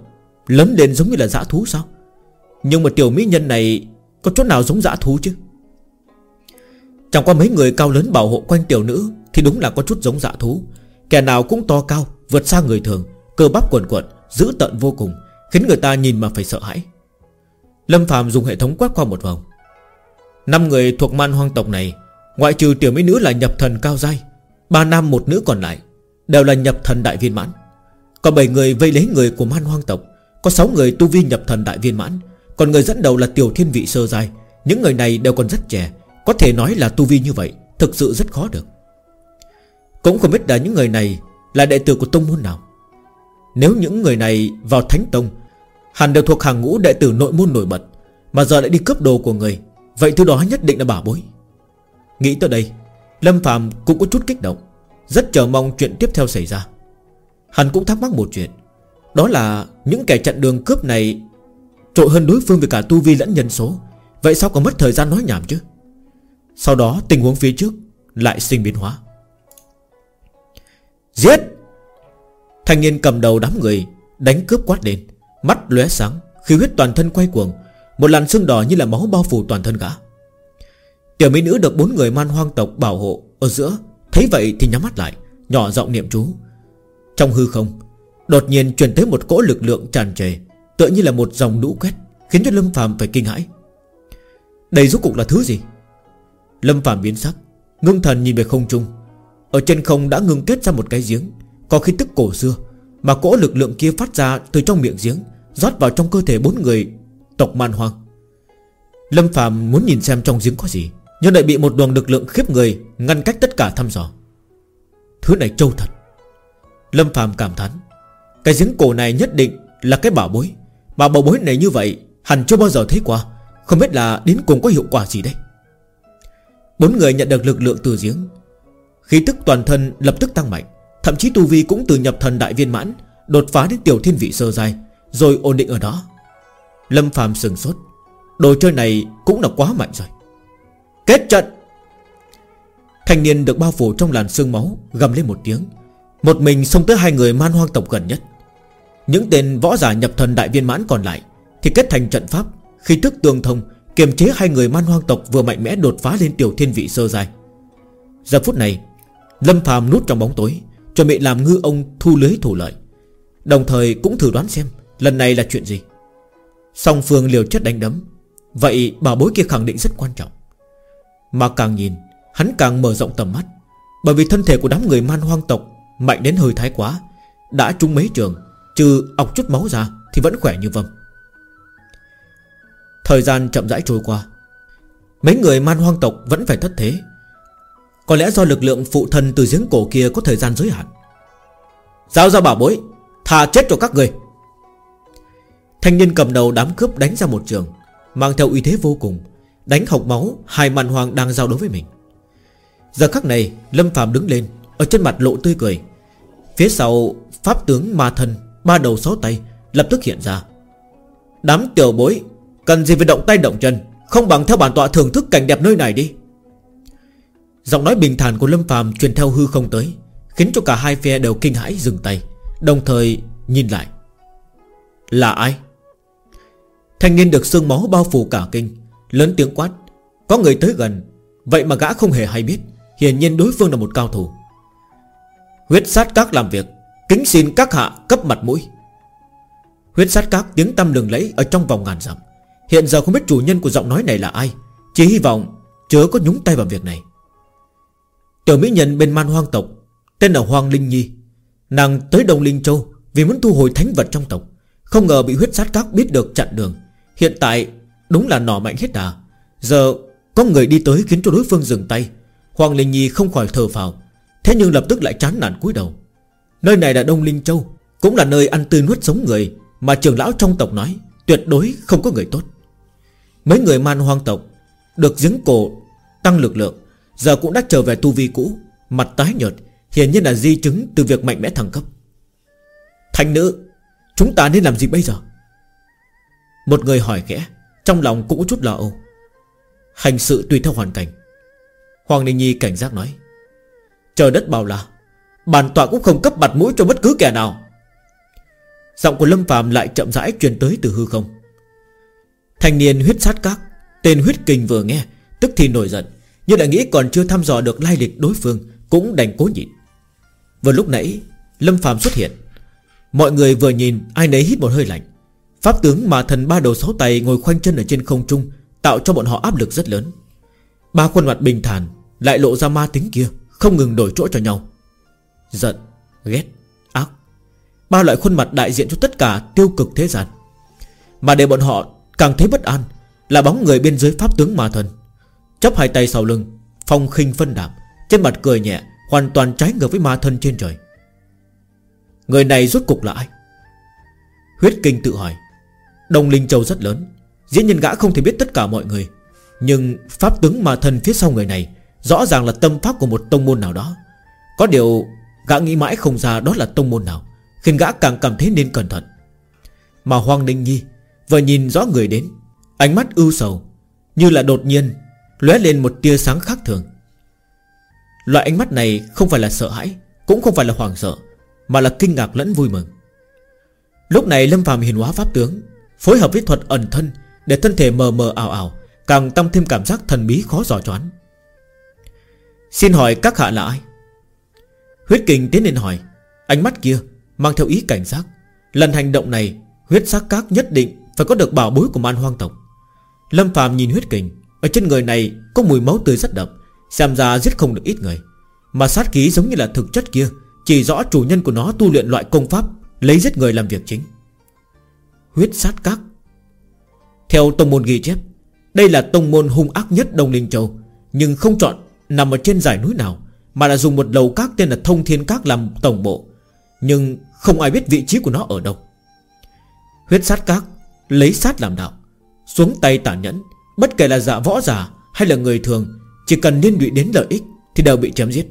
Lớn lên giống như là dã thú sao? Nhưng mà tiểu mỹ nhân này Có chỗ nào giống dã thú chứ? Chẳng qua mấy người cao lớn bảo hộ quanh tiểu nữ thì đúng là có chút giống dạ thú. Kẻ nào cũng to cao, Vượt xa người thường, Cơ bắp quần quận Dữ tận vô cùng, Khiến người ta nhìn mà phải sợ hãi. Lâm Phạm dùng hệ thống quét qua một vòng. Năm người thuộc man hoang tộc này, Ngoại trừ tiểu mỹ nữ là nhập thần cao dai Ba nam một nữ còn lại, Đều là nhập thần đại viên mãn. Còn bảy người vây lấy người của man hoang tộc, Có sáu người tu vi nhập thần đại viên mãn, Còn người dẫn đầu là tiểu thiên vị sơ dai Những người này đều còn rất trẻ, Có thể nói là tu vi như vậy, Thực sự rất khó được. Cũng không biết là những người này Là đệ tử của tông môn nào. Nếu những người này vào thánh tông, Hẳn đều thuộc hàng ngũ đệ tử nội môn nổi bật, Mà giờ lại đi cướp đồ của người. Vậy thứ đó nhất định là bảo bối. Nghĩ tới đây, Lâm Phạm cũng có chút kích động, Rất chờ mong chuyện tiếp theo xảy ra. Hắn cũng thắc mắc một chuyện, Đó là những kẻ chặn đường cướp này Trội hơn đối phương về cả tu vi lẫn nhân số, Vậy sao còn mất thời gian nói nhảm chứ? Sau đó tình huống phía trước Lại sinh biến hóa. Giết! Thanh niên cầm đầu đám người Đánh cướp quát lên. Mắt lóe sáng Khi huyết toàn thân quay cuồng. Một làn sương đỏ như là máu bao phủ toàn thân gã. Tiểu mỹ nữ được bốn người man hoang tộc bảo hộ Ở giữa. Thấy vậy thì nhắm mắt lại, Nhỏ giọng niệm chú. Trong hư không, Đột nhiên truyền tới một cỗ lực lượng tràn trề, Tựa như là một dòng lũ quét, Khiến cho Lâm phàm phải kinh hãi. Đây rốt cục là thứ gì? Lâm phàm biến sắc, Ngưng thần nhìn về không trung. Ở trên không đã ngưng kết ra một cái giếng. Có khí tức cổ xưa, Mà cỗ lực lượng kia phát ra từ trong miệng giếng, Rót vào trong cơ thể bốn người Tộc man hoang. Lâm Phạm muốn nhìn xem trong giếng có gì, Nhưng lại bị một đoàn lực lượng khiếp người Ngăn cách tất cả thăm dò. Thứ này trâu thật. Lâm Phạm cảm thán, Cái giếng cổ này nhất định là cái bảo bối, Mà bảo bối này như vậy Hẳn chưa bao giờ thấy qua, Không biết là đến cùng có hiệu quả gì đây Bốn người nhận được lực lượng từ giếng Khí tức toàn thân lập tức tăng mạnh, Thậm chí tu vi cũng từ nhập thần đại viên mãn, Đột phá đến tiểu thiên vị sơ dài Rồi ổn định ở đó. Lâm phàm sừng sốt, Đồ chơi này cũng là quá mạnh rồi. Kết trận! Thanh niên được bao phủ trong làn sương máu, Gầm lên một tiếng. Một mình xông tới hai người man hoang tộc gần nhất. Những tên võ giả nhập thần đại viên mãn còn lại Thì kết thành trận pháp Khi tức tương thông, Kiềm chế hai người man hoang tộc vừa mạnh mẽ đột phá lên tiểu thiên vị sơ dài Giờ phút này Lâm phàm nút trong bóng tối, Chuẩn bị làm ngư ông thu lưới thủ lợi. Đồng thời cũng thử đoán xem Lần này là chuyện gì. Song phương liều chất đánh đấm, Vậy bảo bối kia khẳng định rất quan trọng. Mà càng nhìn, Hắn càng mở rộng tầm mắt, Bởi vì thân thể của đám người man hoang tộc Mạnh đến hơi thái quá, Đã trúng mấy trường, Trừ ọc chút máu ra Thì vẫn khỏe như vâm. Thời gian chậm rãi trôi qua, Mấy người man hoang tộc vẫn phải thất thế có lẽ do lực lượng phụ thân từ giếng cổ kia có thời gian giới hạn. Giao ra bảo bối Thà chết cho các người. Thanh niên cầm đầu đám cướp đánh ra một trường, Mang theo uy thế vô cùng, Đánh học máu, Hai màn hoàng đang giao đối với mình. Giờ khắc này, Lâm phàm đứng lên, Ở trên mặt lộ tươi cười. Phía sau, Pháp tướng ma thân, Ba đầu sáu tay, Lập tức hiện ra. Đám tiểu bối, Cần gì phải động tay động chân, Không bằng theo bản tọa thưởng thức cảnh đẹp nơi này đi. Giọng nói bình thản của Lâm phàm Truyền theo hư không tới, Khiến cho cả hai phe đều kinh hãi dừng tay, Đồng thời nhìn lại. Là ai? Thanh niên được sương máu bao phủ cả kinh, Lớn tiếng quát, Có người tới gần, Vậy mà gã không hề hay biết, Hiển nhiên đối phương là một cao thủ. Huyết sát các làm việc, Kính xin các hạ cấp mặt mũi. Huyết sát các tiếng tâm lừng lẫy Ở trong vòng ngàn dặm, Hiện giờ không biết chủ nhân của giọng nói này là ai, Chỉ hy vọng chớ có nhúng tay vào việc này. Tiểu mỹ nhân bên man hoang tộc, Tên là Hoàng Linh Nhi. Nàng tới Đông Linh Châu Vì muốn thu hồi thánh vật trong tộc, Không ngờ bị huyết sát các biết được chặn đường. Hiện tại, đúng là nỏ mạnh hết đà Giờ, có người đi tới khiến cho đối phương dừng tay. Hoàng Linh Nhi không khỏi thờ phào, Thế nhưng lập tức lại chán nản cúi đầu. Nơi này là Đông Linh Châu, Cũng là nơi ăn tươi nuốt sống người, Mà trưởng lão trong tộc nói, Tuyệt đối không có người tốt. Mấy người man hoang tộc Được giếng cổ, tăng lực lượng Giờ cũng đã trở về tu vi cũ, Mặt tái nhợt, Hiển nhiên là di chứng từ việc mạnh mẽ thăng cấp. Thanh nữ, Chúng ta nên làm gì bây giờ? Một người hỏi khẽ, Trong lòng cũng có chút lo âu. Hành sự tùy theo hoàn cảnh. Hoàng Ninh Nhi cảnh giác nói, Trời đất bảo là, Bản tọa cũng không cấp mặt mũi cho bất cứ kẻ nào. Giọng của Lâm Phạm lại chậm rãi truyền tới từ hư không. Thanh niên huyết sát các, Tên huyết kinh vừa nghe, Tức thì nổi giận. Nhưng lại nghĩ còn chưa thăm dò được lai lịch đối phương Cũng đành cố nhịn. Vừa lúc nãy Lâm Phạm xuất hiện. Mọi người vừa nhìn ai nấy hít một hơi lạnh. Pháp tướng mà thần ba đầu sáu tay Ngồi khoanh chân ở trên không trung Tạo cho bọn họ áp lực rất lớn. Ba khuôn mặt bình thản Lại lộ ra ma tính kia Không ngừng đổi chỗ cho nhau. Giận, ghét, ác. Ba loại khuôn mặt đại diện cho tất cả tiêu cực thế gian. Mà để bọn họ càng thấy bất an Là bóng người bên dưới pháp tướng ma thần. Chấp hai tay sau lưng, Phong khinh phân đạm, Trên mặt cười nhẹ, Hoàn toàn trái ngược với ma thân trên trời. Người này rốt cục là ai? Huyết kinh tự hỏi. Đông Linh Châu rất lớn, Diễn nhân gã không thể biết tất cả mọi người, Nhưng pháp tướng ma thân phía sau người này Rõ ràng là tâm pháp của một tông môn nào đó. Có điều, Gã nghĩ mãi không ra đó là tông môn nào, Khiến gã càng cảm thấy nên cẩn thận. Mà Hoàng Ninh Nhi Vừa nhìn rõ người đến, Ánh mắt ưu sầu, Như là đột nhiên lóe lên một tia sáng khác thường. Loại ánh mắt này không phải là sợ hãi, Cũng không phải là hoảng sợ, Mà là kinh ngạc lẫn vui mừng. Lúc này Lâm phàm hiền hóa pháp tướng Phối hợp với thuật ẩn thân Để thân thể mờ mờ ảo ảo, Càng tăng thêm cảm giác thần bí khó dò choán. Xin hỏi các hạ là ai? Huyết kình tiến lên hỏi, Ánh mắt kia mang theo ý cảnh giác. Lần hành động này, Huyết sắc các nhất định phải có được bảo bối của man hoang tộc. Lâm phàm nhìn huyết kình ở trên người này có mùi máu tươi rất đậm, Xem ra giết không được ít người. Mà sát khí giống như là thực chất kia, Chỉ rõ chủ nhân của nó tu luyện loại công pháp, Lấy giết người làm việc chính. Huyết sát các. Theo tông môn ghi chép, Đây là tông môn hung ác nhất Đông Linh Châu, Nhưng không chọn nằm ở trên dải núi nào, Mà là dùng một lầu các tên là Thông Thiên Các làm tổng bộ. Nhưng không ai biết vị trí của nó ở đâu. Huyết sát các, Lấy sát làm đạo, Xuống tay tàn nhẫn Bất kể là giả võ giả hay là người thường, Chỉ cần liên lụy đến lợi ích Thì đều bị chém giết.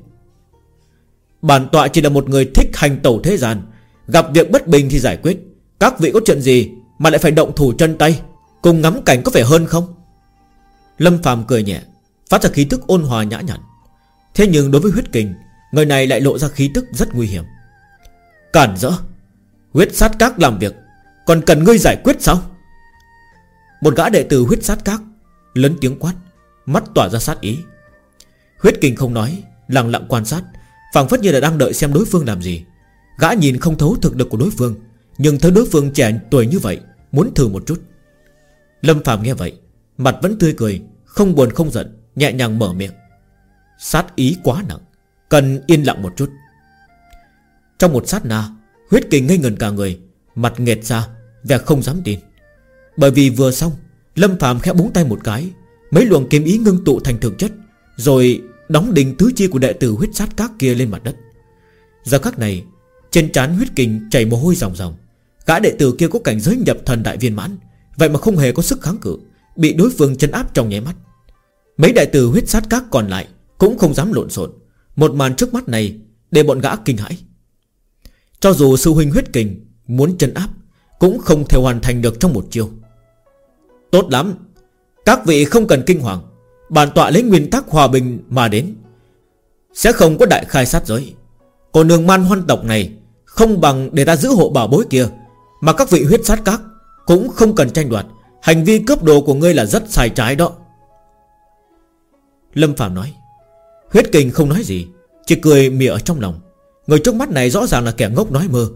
Bản tọa chỉ là một người thích hành tẩu thế gian. Gặp việc bất bình thì giải quyết. Các vị có chuyện gì Mà lại phải động thủ chân tay, Cùng ngắm cảnh có phải hơn không? Lâm phàm cười nhẹ, Phát ra khí tức ôn hòa nhã nhặn. Thế nhưng đối với huyết kình, Người này lại lộ ra khí tức rất nguy hiểm. Cản rỡ, Huyết sát các làm việc, Còn cần ngươi giải quyết sao? Một gã đệ tử huyết sát các Lớn tiếng quát, Mắt tỏa ra sát ý. Huyết kình không nói, Lặng lặng quan sát, phảng phất như là đang đợi xem đối phương làm gì. Gã nhìn không thấu thực lực của đối phương, Nhưng thấy đối phương trẻ tuổi như vậy, Muốn thử một chút. Lâm Phạm nghe vậy, Mặt vẫn tươi cười, Không buồn không giận, Nhẹ nhàng mở miệng. Sát ý quá nặng, Cần yên lặng một chút. Trong một sát na, Huyết kình ngây ngần cả người, Mặt nghẹt ra, Vẻ không dám tin. Bởi vì vừa xong Lâm Phạm khẽ búng tay một cái, Mấy luồng kiếm ý ngưng tụ thành thực chất, Rồi đóng đinh tứ chi của đệ tử huyết sát các kia lên mặt đất. Giờ khắc này, Trên trán huyết kình chảy mồ hôi ròng ròng. Gã đệ tử kia có cảnh giới nhập thần đại viên mãn, Vậy mà không hề có sức kháng cự, Bị đối phương chân áp trong nháy mắt. Mấy đại tử huyết sát các còn lại Cũng không dám lộn xộn. Một màn trước mắt này Để bọn gã kinh hãi. Cho dù sư huynh huyết kình Muốn chân áp, Cũng không thể hoàn thành được trong một chiêu. Tốt lắm. Các vị không cần kinh hoàng. Bản tọa lấy nguyên tắc hòa bình mà đến. Sẽ không có đại khai sát giới. Còn đường man hoan tộc này Không bằng để ta giữ hộ bảo bối kia, Mà các vị huyết sát các Cũng không cần tranh đoạt. Hành vi cướp đồ của ngươi là rất sai trái đó. Lâm Phạm nói, Huyết kình không nói gì, Chỉ cười mỉa ở trong lòng. Người trước mắt này rõ ràng là kẻ ngốc nói mơ.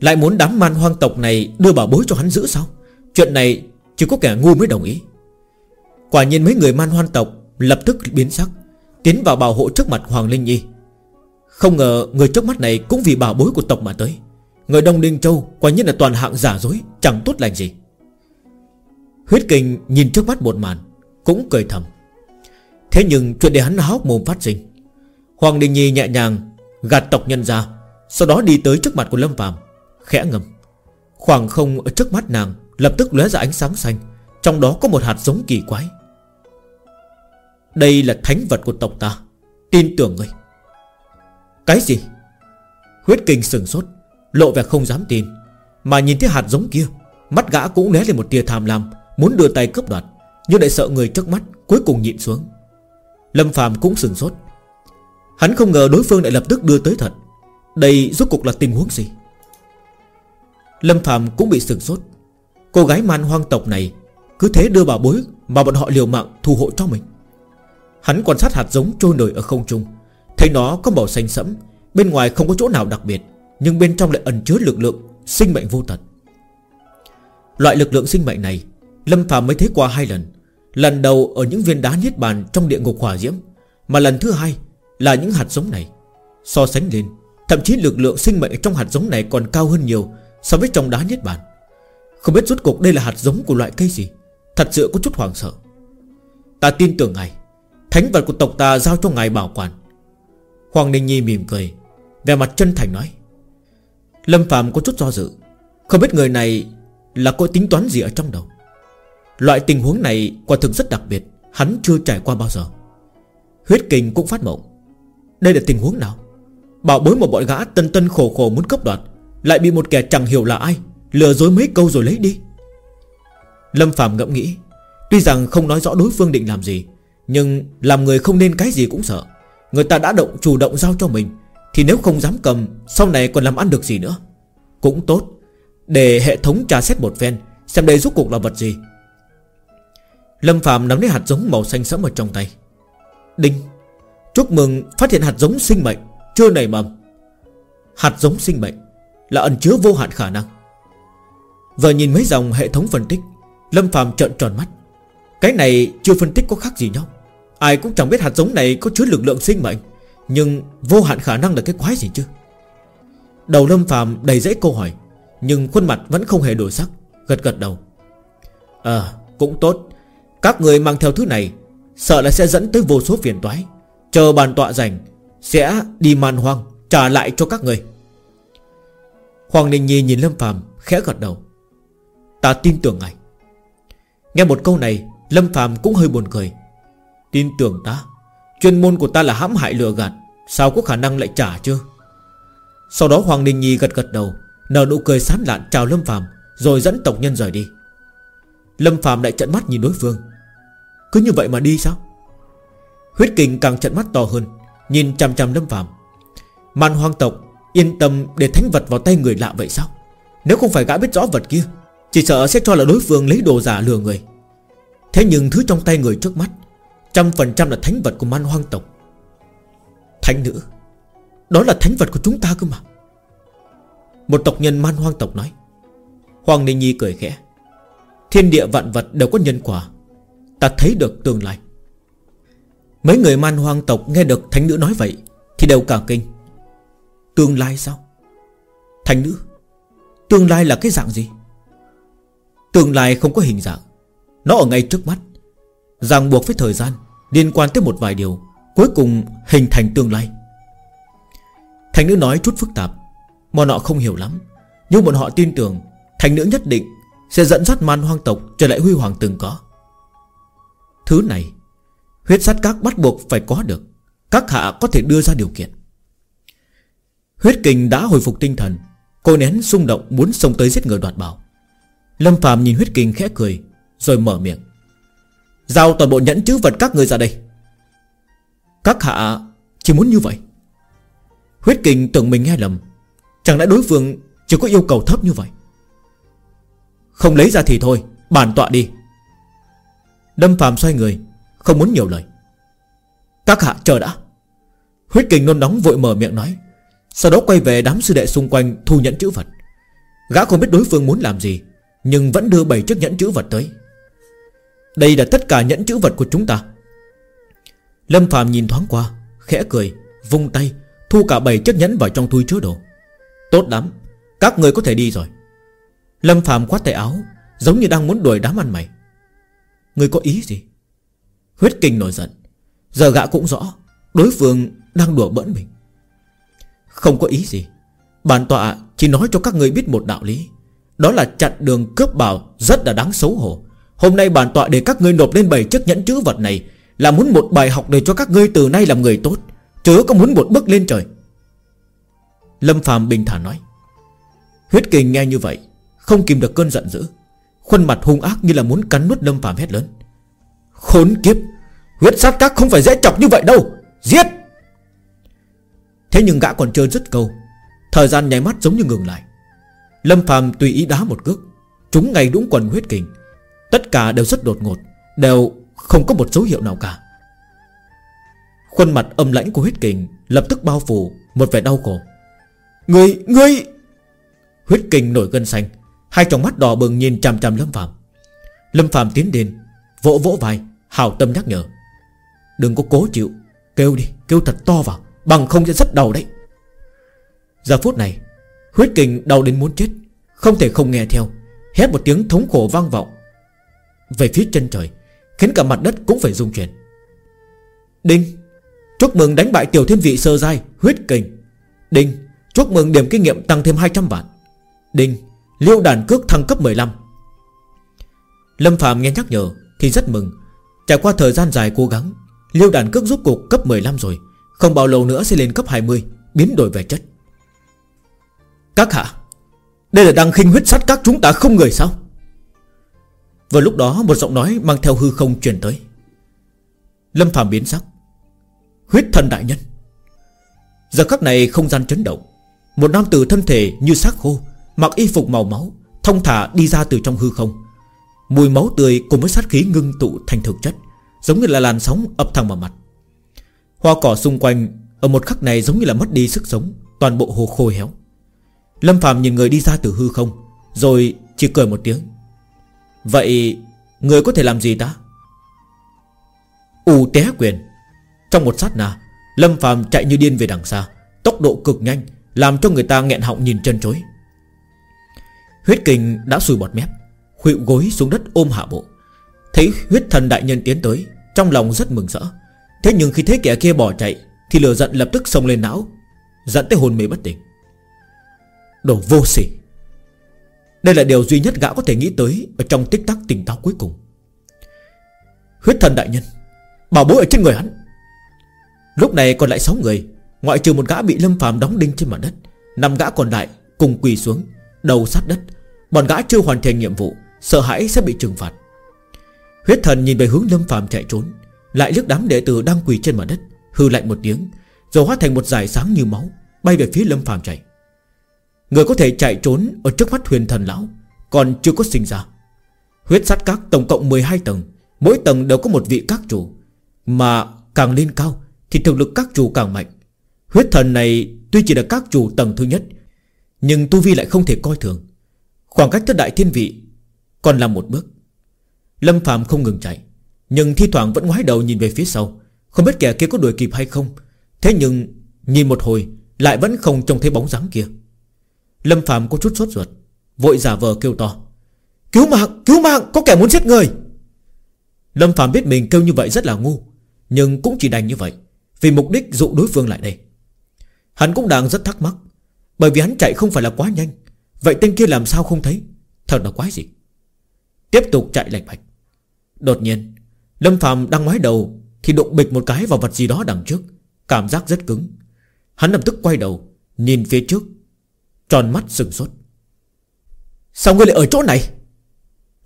Lại muốn đám man hoang tộc này Đưa bảo bối cho hắn giữ sao? Chuyện này chỉ có kẻ ngu mới đồng ý. Quả nhiên mấy người man hoan tộc Lập tức biến sắc, Tiến vào bảo hộ trước mặt Hoàng Linh Nhi. Không ngờ người trước mắt này cũng vì bảo bối của tộc mà tới. Người Đông Ninh Châu Quả nhiên là toàn hạng giả dối, Chẳng tốt lành gì. Huyết kinh nhìn trước mắt một màn, Cũng cười thầm. Thế nhưng chuyện để hắn háo mồm phát sinh. Hoàng Đình Nhi nhẹ nhàng Gạt tộc nhân ra, Sau đó đi tới trước mặt của Lâm Phạm Khẽ ngầm. Khoảng không ở trước mắt nàng Lập tức lóe ra ánh sáng xanh, Trong đó có một hạt giống kỳ quái. Đây là thánh vật của tộc ta, Tin tưởng ngươi. Cái gì? Huyết kinh sừng sốt, Lộ vẻ không dám tin, Mà nhìn thấy hạt giống kia, Mắt gã cũng lé lên một tia tham lam, Muốn đưa tay cướp đoạt, Nhưng lại sợ người trước mắt Cuối cùng nhịn xuống. Lâm phàm cũng sừng sốt. Hắn không ngờ đối phương lại lập tức đưa tới thật. Đây rốt cục là tình huống gì? Lâm Phạm cũng bị sừng sốt. Cô gái man hoang tộc này Cứ thế đưa bảo bối Mà bọn họ liều mạng thu hộ cho mình. Hắn quan sát hạt giống trôi nổi ở không trung, Thấy nó có màu xanh sẫm, Bên ngoài không có chỗ nào đặc biệt, Nhưng bên trong lại ẩn chứa lực lượng Sinh mệnh vô tận. Loại lực lượng sinh mệnh này, Lâm Phạm mới thấy qua hai lần Lần đầu ở những viên đá niết bàn trong địa ngục hỏa diễm, Mà lần thứ hai Là những hạt giống này. So sánh lên, Thậm chí lực lượng sinh mệnh trong hạt giống này còn cao hơn nhiều So với trong đá niết bàn. Không biết rốt cuộc đây là hạt giống của loại cây gì. Thật sự có chút hoàng sợ. Ta tin tưởng ngài. Thánh vật của tộc ta giao cho ngài bảo quản. Hoàng Ninh Nhi mỉm cười Về mặt chân thành nói. Lâm Phạm có chút do dự. Không biết người này là có tính toán gì ở trong đầu. Loại tình huống này quả thực rất đặc biệt. Hắn chưa trải qua bao giờ. Huyết kinh cũng phát mộng. Đây là tình huống nào? Bảo bối một bọn gã tân tân khổ khổ muốn cấp đoạt, Lại bị một kẻ chẳng hiểu là ai. Lừa dối mấy câu rồi lấy đi. Lâm Phạm ngẫm nghĩ, Tuy rằng không nói rõ đối phương định làm gì, Nhưng làm người không nên cái gì cũng sợ. Người ta đã động, chủ động giao cho mình, Thì nếu không dám cầm, Sau này còn làm ăn được gì nữa? Cũng tốt, Để hệ thống tra xét một phen, Xem đây rốt cuộc là vật gì. Lâm Phạm nắm lấy hạt giống màu xanh sẫm ở trong tay. Đinh, Chúc mừng phát hiện hạt giống sinh mệnh, Chưa nảy mầm. Hạt giống sinh mệnh Là ẩn chứa vô hạn khả năng. Vừa nhìn mấy dòng hệ thống phân tích, Lâm Phạm trợn tròn mắt. Cái này chưa phân tích có khác gì nhau. Ai cũng chẳng biết hạt giống này có chứa lực lượng sinh mệnh, Nhưng vô hạn khả năng là cái quái gì chứ? Đầu Lâm Phạm đầy dễ câu hỏi, Nhưng khuôn mặt vẫn không hề đổi sắc, Gật gật đầu. Ờ cũng tốt. Các người mang theo thứ này, Sợ là sẽ dẫn tới vô số phiền toái. Chờ bàn tọa rảnh, Sẽ đi man hoang, Trả lại cho các người. Hoàng Ninh Nhi nhìn Lâm Phạm khẽ gật đầu. Ta tin tưởng ngài. Nghe một câu này, Lâm Phạm cũng hơi buồn cười. Tin tưởng ta? Chuyên môn của ta là hãm hại lừa gạt, Sao có khả năng lại trả chứ. Sau đó Hoàng đình Nhi gật gật đầu, Nở nụ cười sán lạn chào Lâm Phạm Rồi dẫn tộc nhân rời đi. Lâm Phạm lại trận mắt nhìn đối phương. Cứ như vậy mà đi sao? Huyết kình càng trận mắt to hơn, Nhìn chằm chằm Lâm Phạm Man hoang tộc Yên tâm để thánh vật vào tay người lạ vậy sao? Nếu không phải gã biết rõ vật kia chỉ sợ sẽ cho là đối phương lấy đồ giả lừa người. Thế nhưng thứ trong tay người trước mắt, Trăm phần trăm là thánh vật của man hoang tộc. Thánh nữ, Đó là thánh vật của chúng ta cơ mà. Một tộc nhân man hoang tộc nói. Hoàng Ninh Nhi cười khẽ. Thiên địa vạn vật đều có nhân quả. Ta thấy được tương lai. Mấy người man hoang tộc nghe được thánh nữ nói vậy Thì đều cả kinh. Tương lai sao? Thánh nữ, Tương lai là cái dạng gì? Tương lai không có hình dạng. Nó ở ngay trước mắt. Ràng buộc với thời gian, Liên quan tới một vài điều, Cuối cùng hình thành tương lai. Thành nữ nói chút phức tạp, Bọn họ không hiểu lắm. Nhưng bọn họ tin tưởng, Thành nữ nhất định Sẽ dẫn dắt man hoang tộc trở lại huy hoàng từng có. Thứ này, Huyết sát các bắt buộc phải có được. Các hạ có thể đưa ra điều kiện. Huyết kình đã hồi phục tinh thần. Cô nén xung động muốn xông tới giết người đoạt bảo. Lâm Phạm nhìn huyết kình khẽ cười, Rồi mở miệng. Giao toàn bộ nhẫn chữ vật các người ra đây. Các hạ Chỉ muốn như vậy. Huyết kình tưởng mình nghe lầm, Chẳng lẽ đối phương chỉ có yêu cầu thấp như vậy? Không lấy ra thì thôi Bàn tọa đi. Lâm Phạm xoay người, Không muốn nhiều lời. Các hạ chờ đã. Huyết kình nôn nóng vội mở miệng nói, Sau đó quay về đám sư đệ xung quanh Thu nhẫn chữ vật. Gã không biết đối phương muốn làm gì nhưng vẫn đưa bảy chiếc nhẫn chữ vật tới. Đây là tất cả nhẫn chữ vật của chúng ta. Lâm Phạm nhìn thoáng qua, Khẽ cười, Vung tay, Thu cả bảy chiếc nhẫn vào trong túi chứa đồ. Tốt lắm, Các người có thể đi rồi. Lâm Phạm quát tay áo, Giống như đang muốn đuổi đám ăn mày. Người có ý gì? Huyết kinh nổi giận. Giờ gã cũng rõ, Đối phương đang đùa bỡn mình. Không có ý gì. Bản tọa chỉ nói cho các người biết một đạo lý. Đó là chặn đường cướp bảo Rất là đáng xấu hổ. Hôm nay bản tọa để các ngươi nộp lên bảy chiếc nhẫn chữ vật này, Là muốn một bài học để cho các ngươi từ nay làm người tốt. Chớ có muốn một bước lên trời. Lâm phàm bình thản nói. Huyết kình nghe như vậy, Không kìm được cơn giận dữ. Khuôn mặt hung ác như là muốn cắn nuốt Lâm phàm hét lớn. Khốn kiếp, Huyết sát các không phải dễ chọc như vậy đâu. Giết! Thế nhưng gã còn chưa dứt câu, Thời gian nháy mắt giống như ngừng lại. Lâm Phạm tùy ý đá một cước. Chúng ngay đúng quần huyết kình. Tất cả đều rất đột ngột Đều không có một dấu hiệu nào cả. Khuôn mặt âm lãnh của huyết kình Lập tức bao phủ một vẻ đau khổ. Người, người! Huyết kình nổi gân xanh Hai tròng mắt đỏ bừng nhìn chằm chằm Lâm Phạm Lâm Phạm tiến đến Vỗ vỗ vai Hào tâm nhắc nhở. Đừng có cố chịu Kêu đi, kêu thật to vào Bằng không sẽ rất đau đấy. Giờ phút này Huyết kình đau đến muốn chết, Không thể không nghe theo, Hét một tiếng thống khổ vang vọng. Về phía chân trời, Khiến cả mặt đất cũng phải rung chuyển. Đinh, Chúc mừng đánh bại tiểu thiên vị sơ giai, Huyết kình Đinh, Chúc mừng điểm kinh nghiệm tăng thêm 200 vạn. Đinh, Liêu đàn cước thăng cấp 15 Lâm Phạm nghe nhắc nhở Thì rất mừng. Trải qua thời gian dài cố gắng, Liêu đàn cước giúp cục cấp 15 rồi, Không bao lâu nữa sẽ lên cấp 20 Biến đổi về chất. Các hạ, Đây là đang khinh huyết sát các chúng ta không người sao? Vừa lúc đó, một giọng nói mang theo hư không truyền tới. Lâm phàm biến sắc. Huyết thần đại nhân. Giờ khắc này không gian chấn động. Một nam tử thân thể như xác khô, Mặc y phục màu máu Thông thả đi ra từ trong hư không. Mùi máu tươi cùng với sát khí ngưng tụ thành thực chất, Giống như là làn sóng ập thẳng vào mặt. Hoa cỏ xung quanh Ở một khắc này giống như là mất đi sức sống, Toàn bộ hồ khô héo. Lâm Phạm nhìn người đi ra từ hư không Rồi chỉ cười một tiếng. Vậy Người có thể làm gì ta? U té quyền. Trong một sát nà, Lâm Phạm chạy như điên về đằng xa Tốc độ cực nhanh Làm cho người ta nghẹn họng nhìn chân chối. Huyết kình đã sùi bọt mép Khuỵu gối xuống đất ôm hạ bộ. Thấy huyết thần đại nhân tiến tới Trong lòng rất mừng rỡ. Thế nhưng khi thấy kẻ kia bỏ chạy Thì lửa giận lập tức xông lên não Dẫn tới hồn mê bất tỉnh. Đồ vô sỉ. Đây là điều duy nhất gã có thể nghĩ tới Ở trong tích tắc tỉnh táo cuối cùng. Huyết thần đại nhân, Bảo bối ở trên người hắn. Lúc này còn lại 6 người, Ngoại trừ một gã bị lâm phàm đóng đinh trên mặt đất, năm gã còn lại cùng quỳ xuống, Đầu sát đất. Bọn gã chưa hoàn thành nhiệm vụ, Sợ hãi sẽ bị trừng phạt. Huyết thần nhìn về hướng lâm phàm chạy trốn, Lại liếc đám đệ tử đang quỳ trên mặt đất Hư lạnh một tiếng, Rồi hóa thành một dải sáng như máu, Bay về phía lâm phàm chạy. Người có thể chạy trốn ở trước mắt huyền thần lão, Còn chưa có sinh ra. Huyết sát các tổng cộng 12 tầng, Mỗi tầng đều có một vị các chủ. Mà càng lên cao Thì thực lực các chủ càng mạnh. Huyết thần này tuy chỉ là các chủ tầng thứ nhất, Nhưng tu vi lại không thể coi thường. Khoảng cách tới đại thiên vị Còn là một bước. Lâm Phạm không ngừng chạy, Nhưng thi thoảng vẫn ngoái đầu nhìn về phía sau. Không biết kẻ kia có đuổi kịp hay không, Thế nhưng nhìn một hồi Lại vẫn không trông thấy bóng dáng kia. Lâm Phạm có chút sốt ruột Vội giả vờ kêu to. Cứu mạng, cứu mạng, có kẻ muốn giết người. Lâm Phạm biết mình kêu như vậy rất là ngu Nhưng cũng chỉ đành như vậy Vì mục đích dụ đối phương lại đây. Hắn cũng đang rất thắc mắc Bởi vì hắn chạy không phải là quá nhanh. Vậy tên kia làm sao không thấy? Thật là quái gì Tiếp tục chạy lạch bạch. Đột nhiên Lâm Phạm đang ngoái đầu Thì đụng bịch một cái vào vật gì đó đằng trước Cảm giác rất cứng. Hắn lập tức quay đầu Nhìn phía trước. Tròn mắt sừng sốt. Sao ngươi lại ở chỗ này?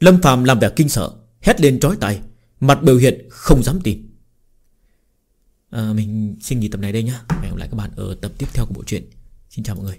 Lâm Phạm làm vẻ kinh sợ Hét lên trói tay Mặt biểu hiện không dám tin. À, Mình xin nghỉ tập này đây nhá. Hẹn gặp lại các bạn ở tập tiếp theo của bộ truyện. Xin chào mọi người.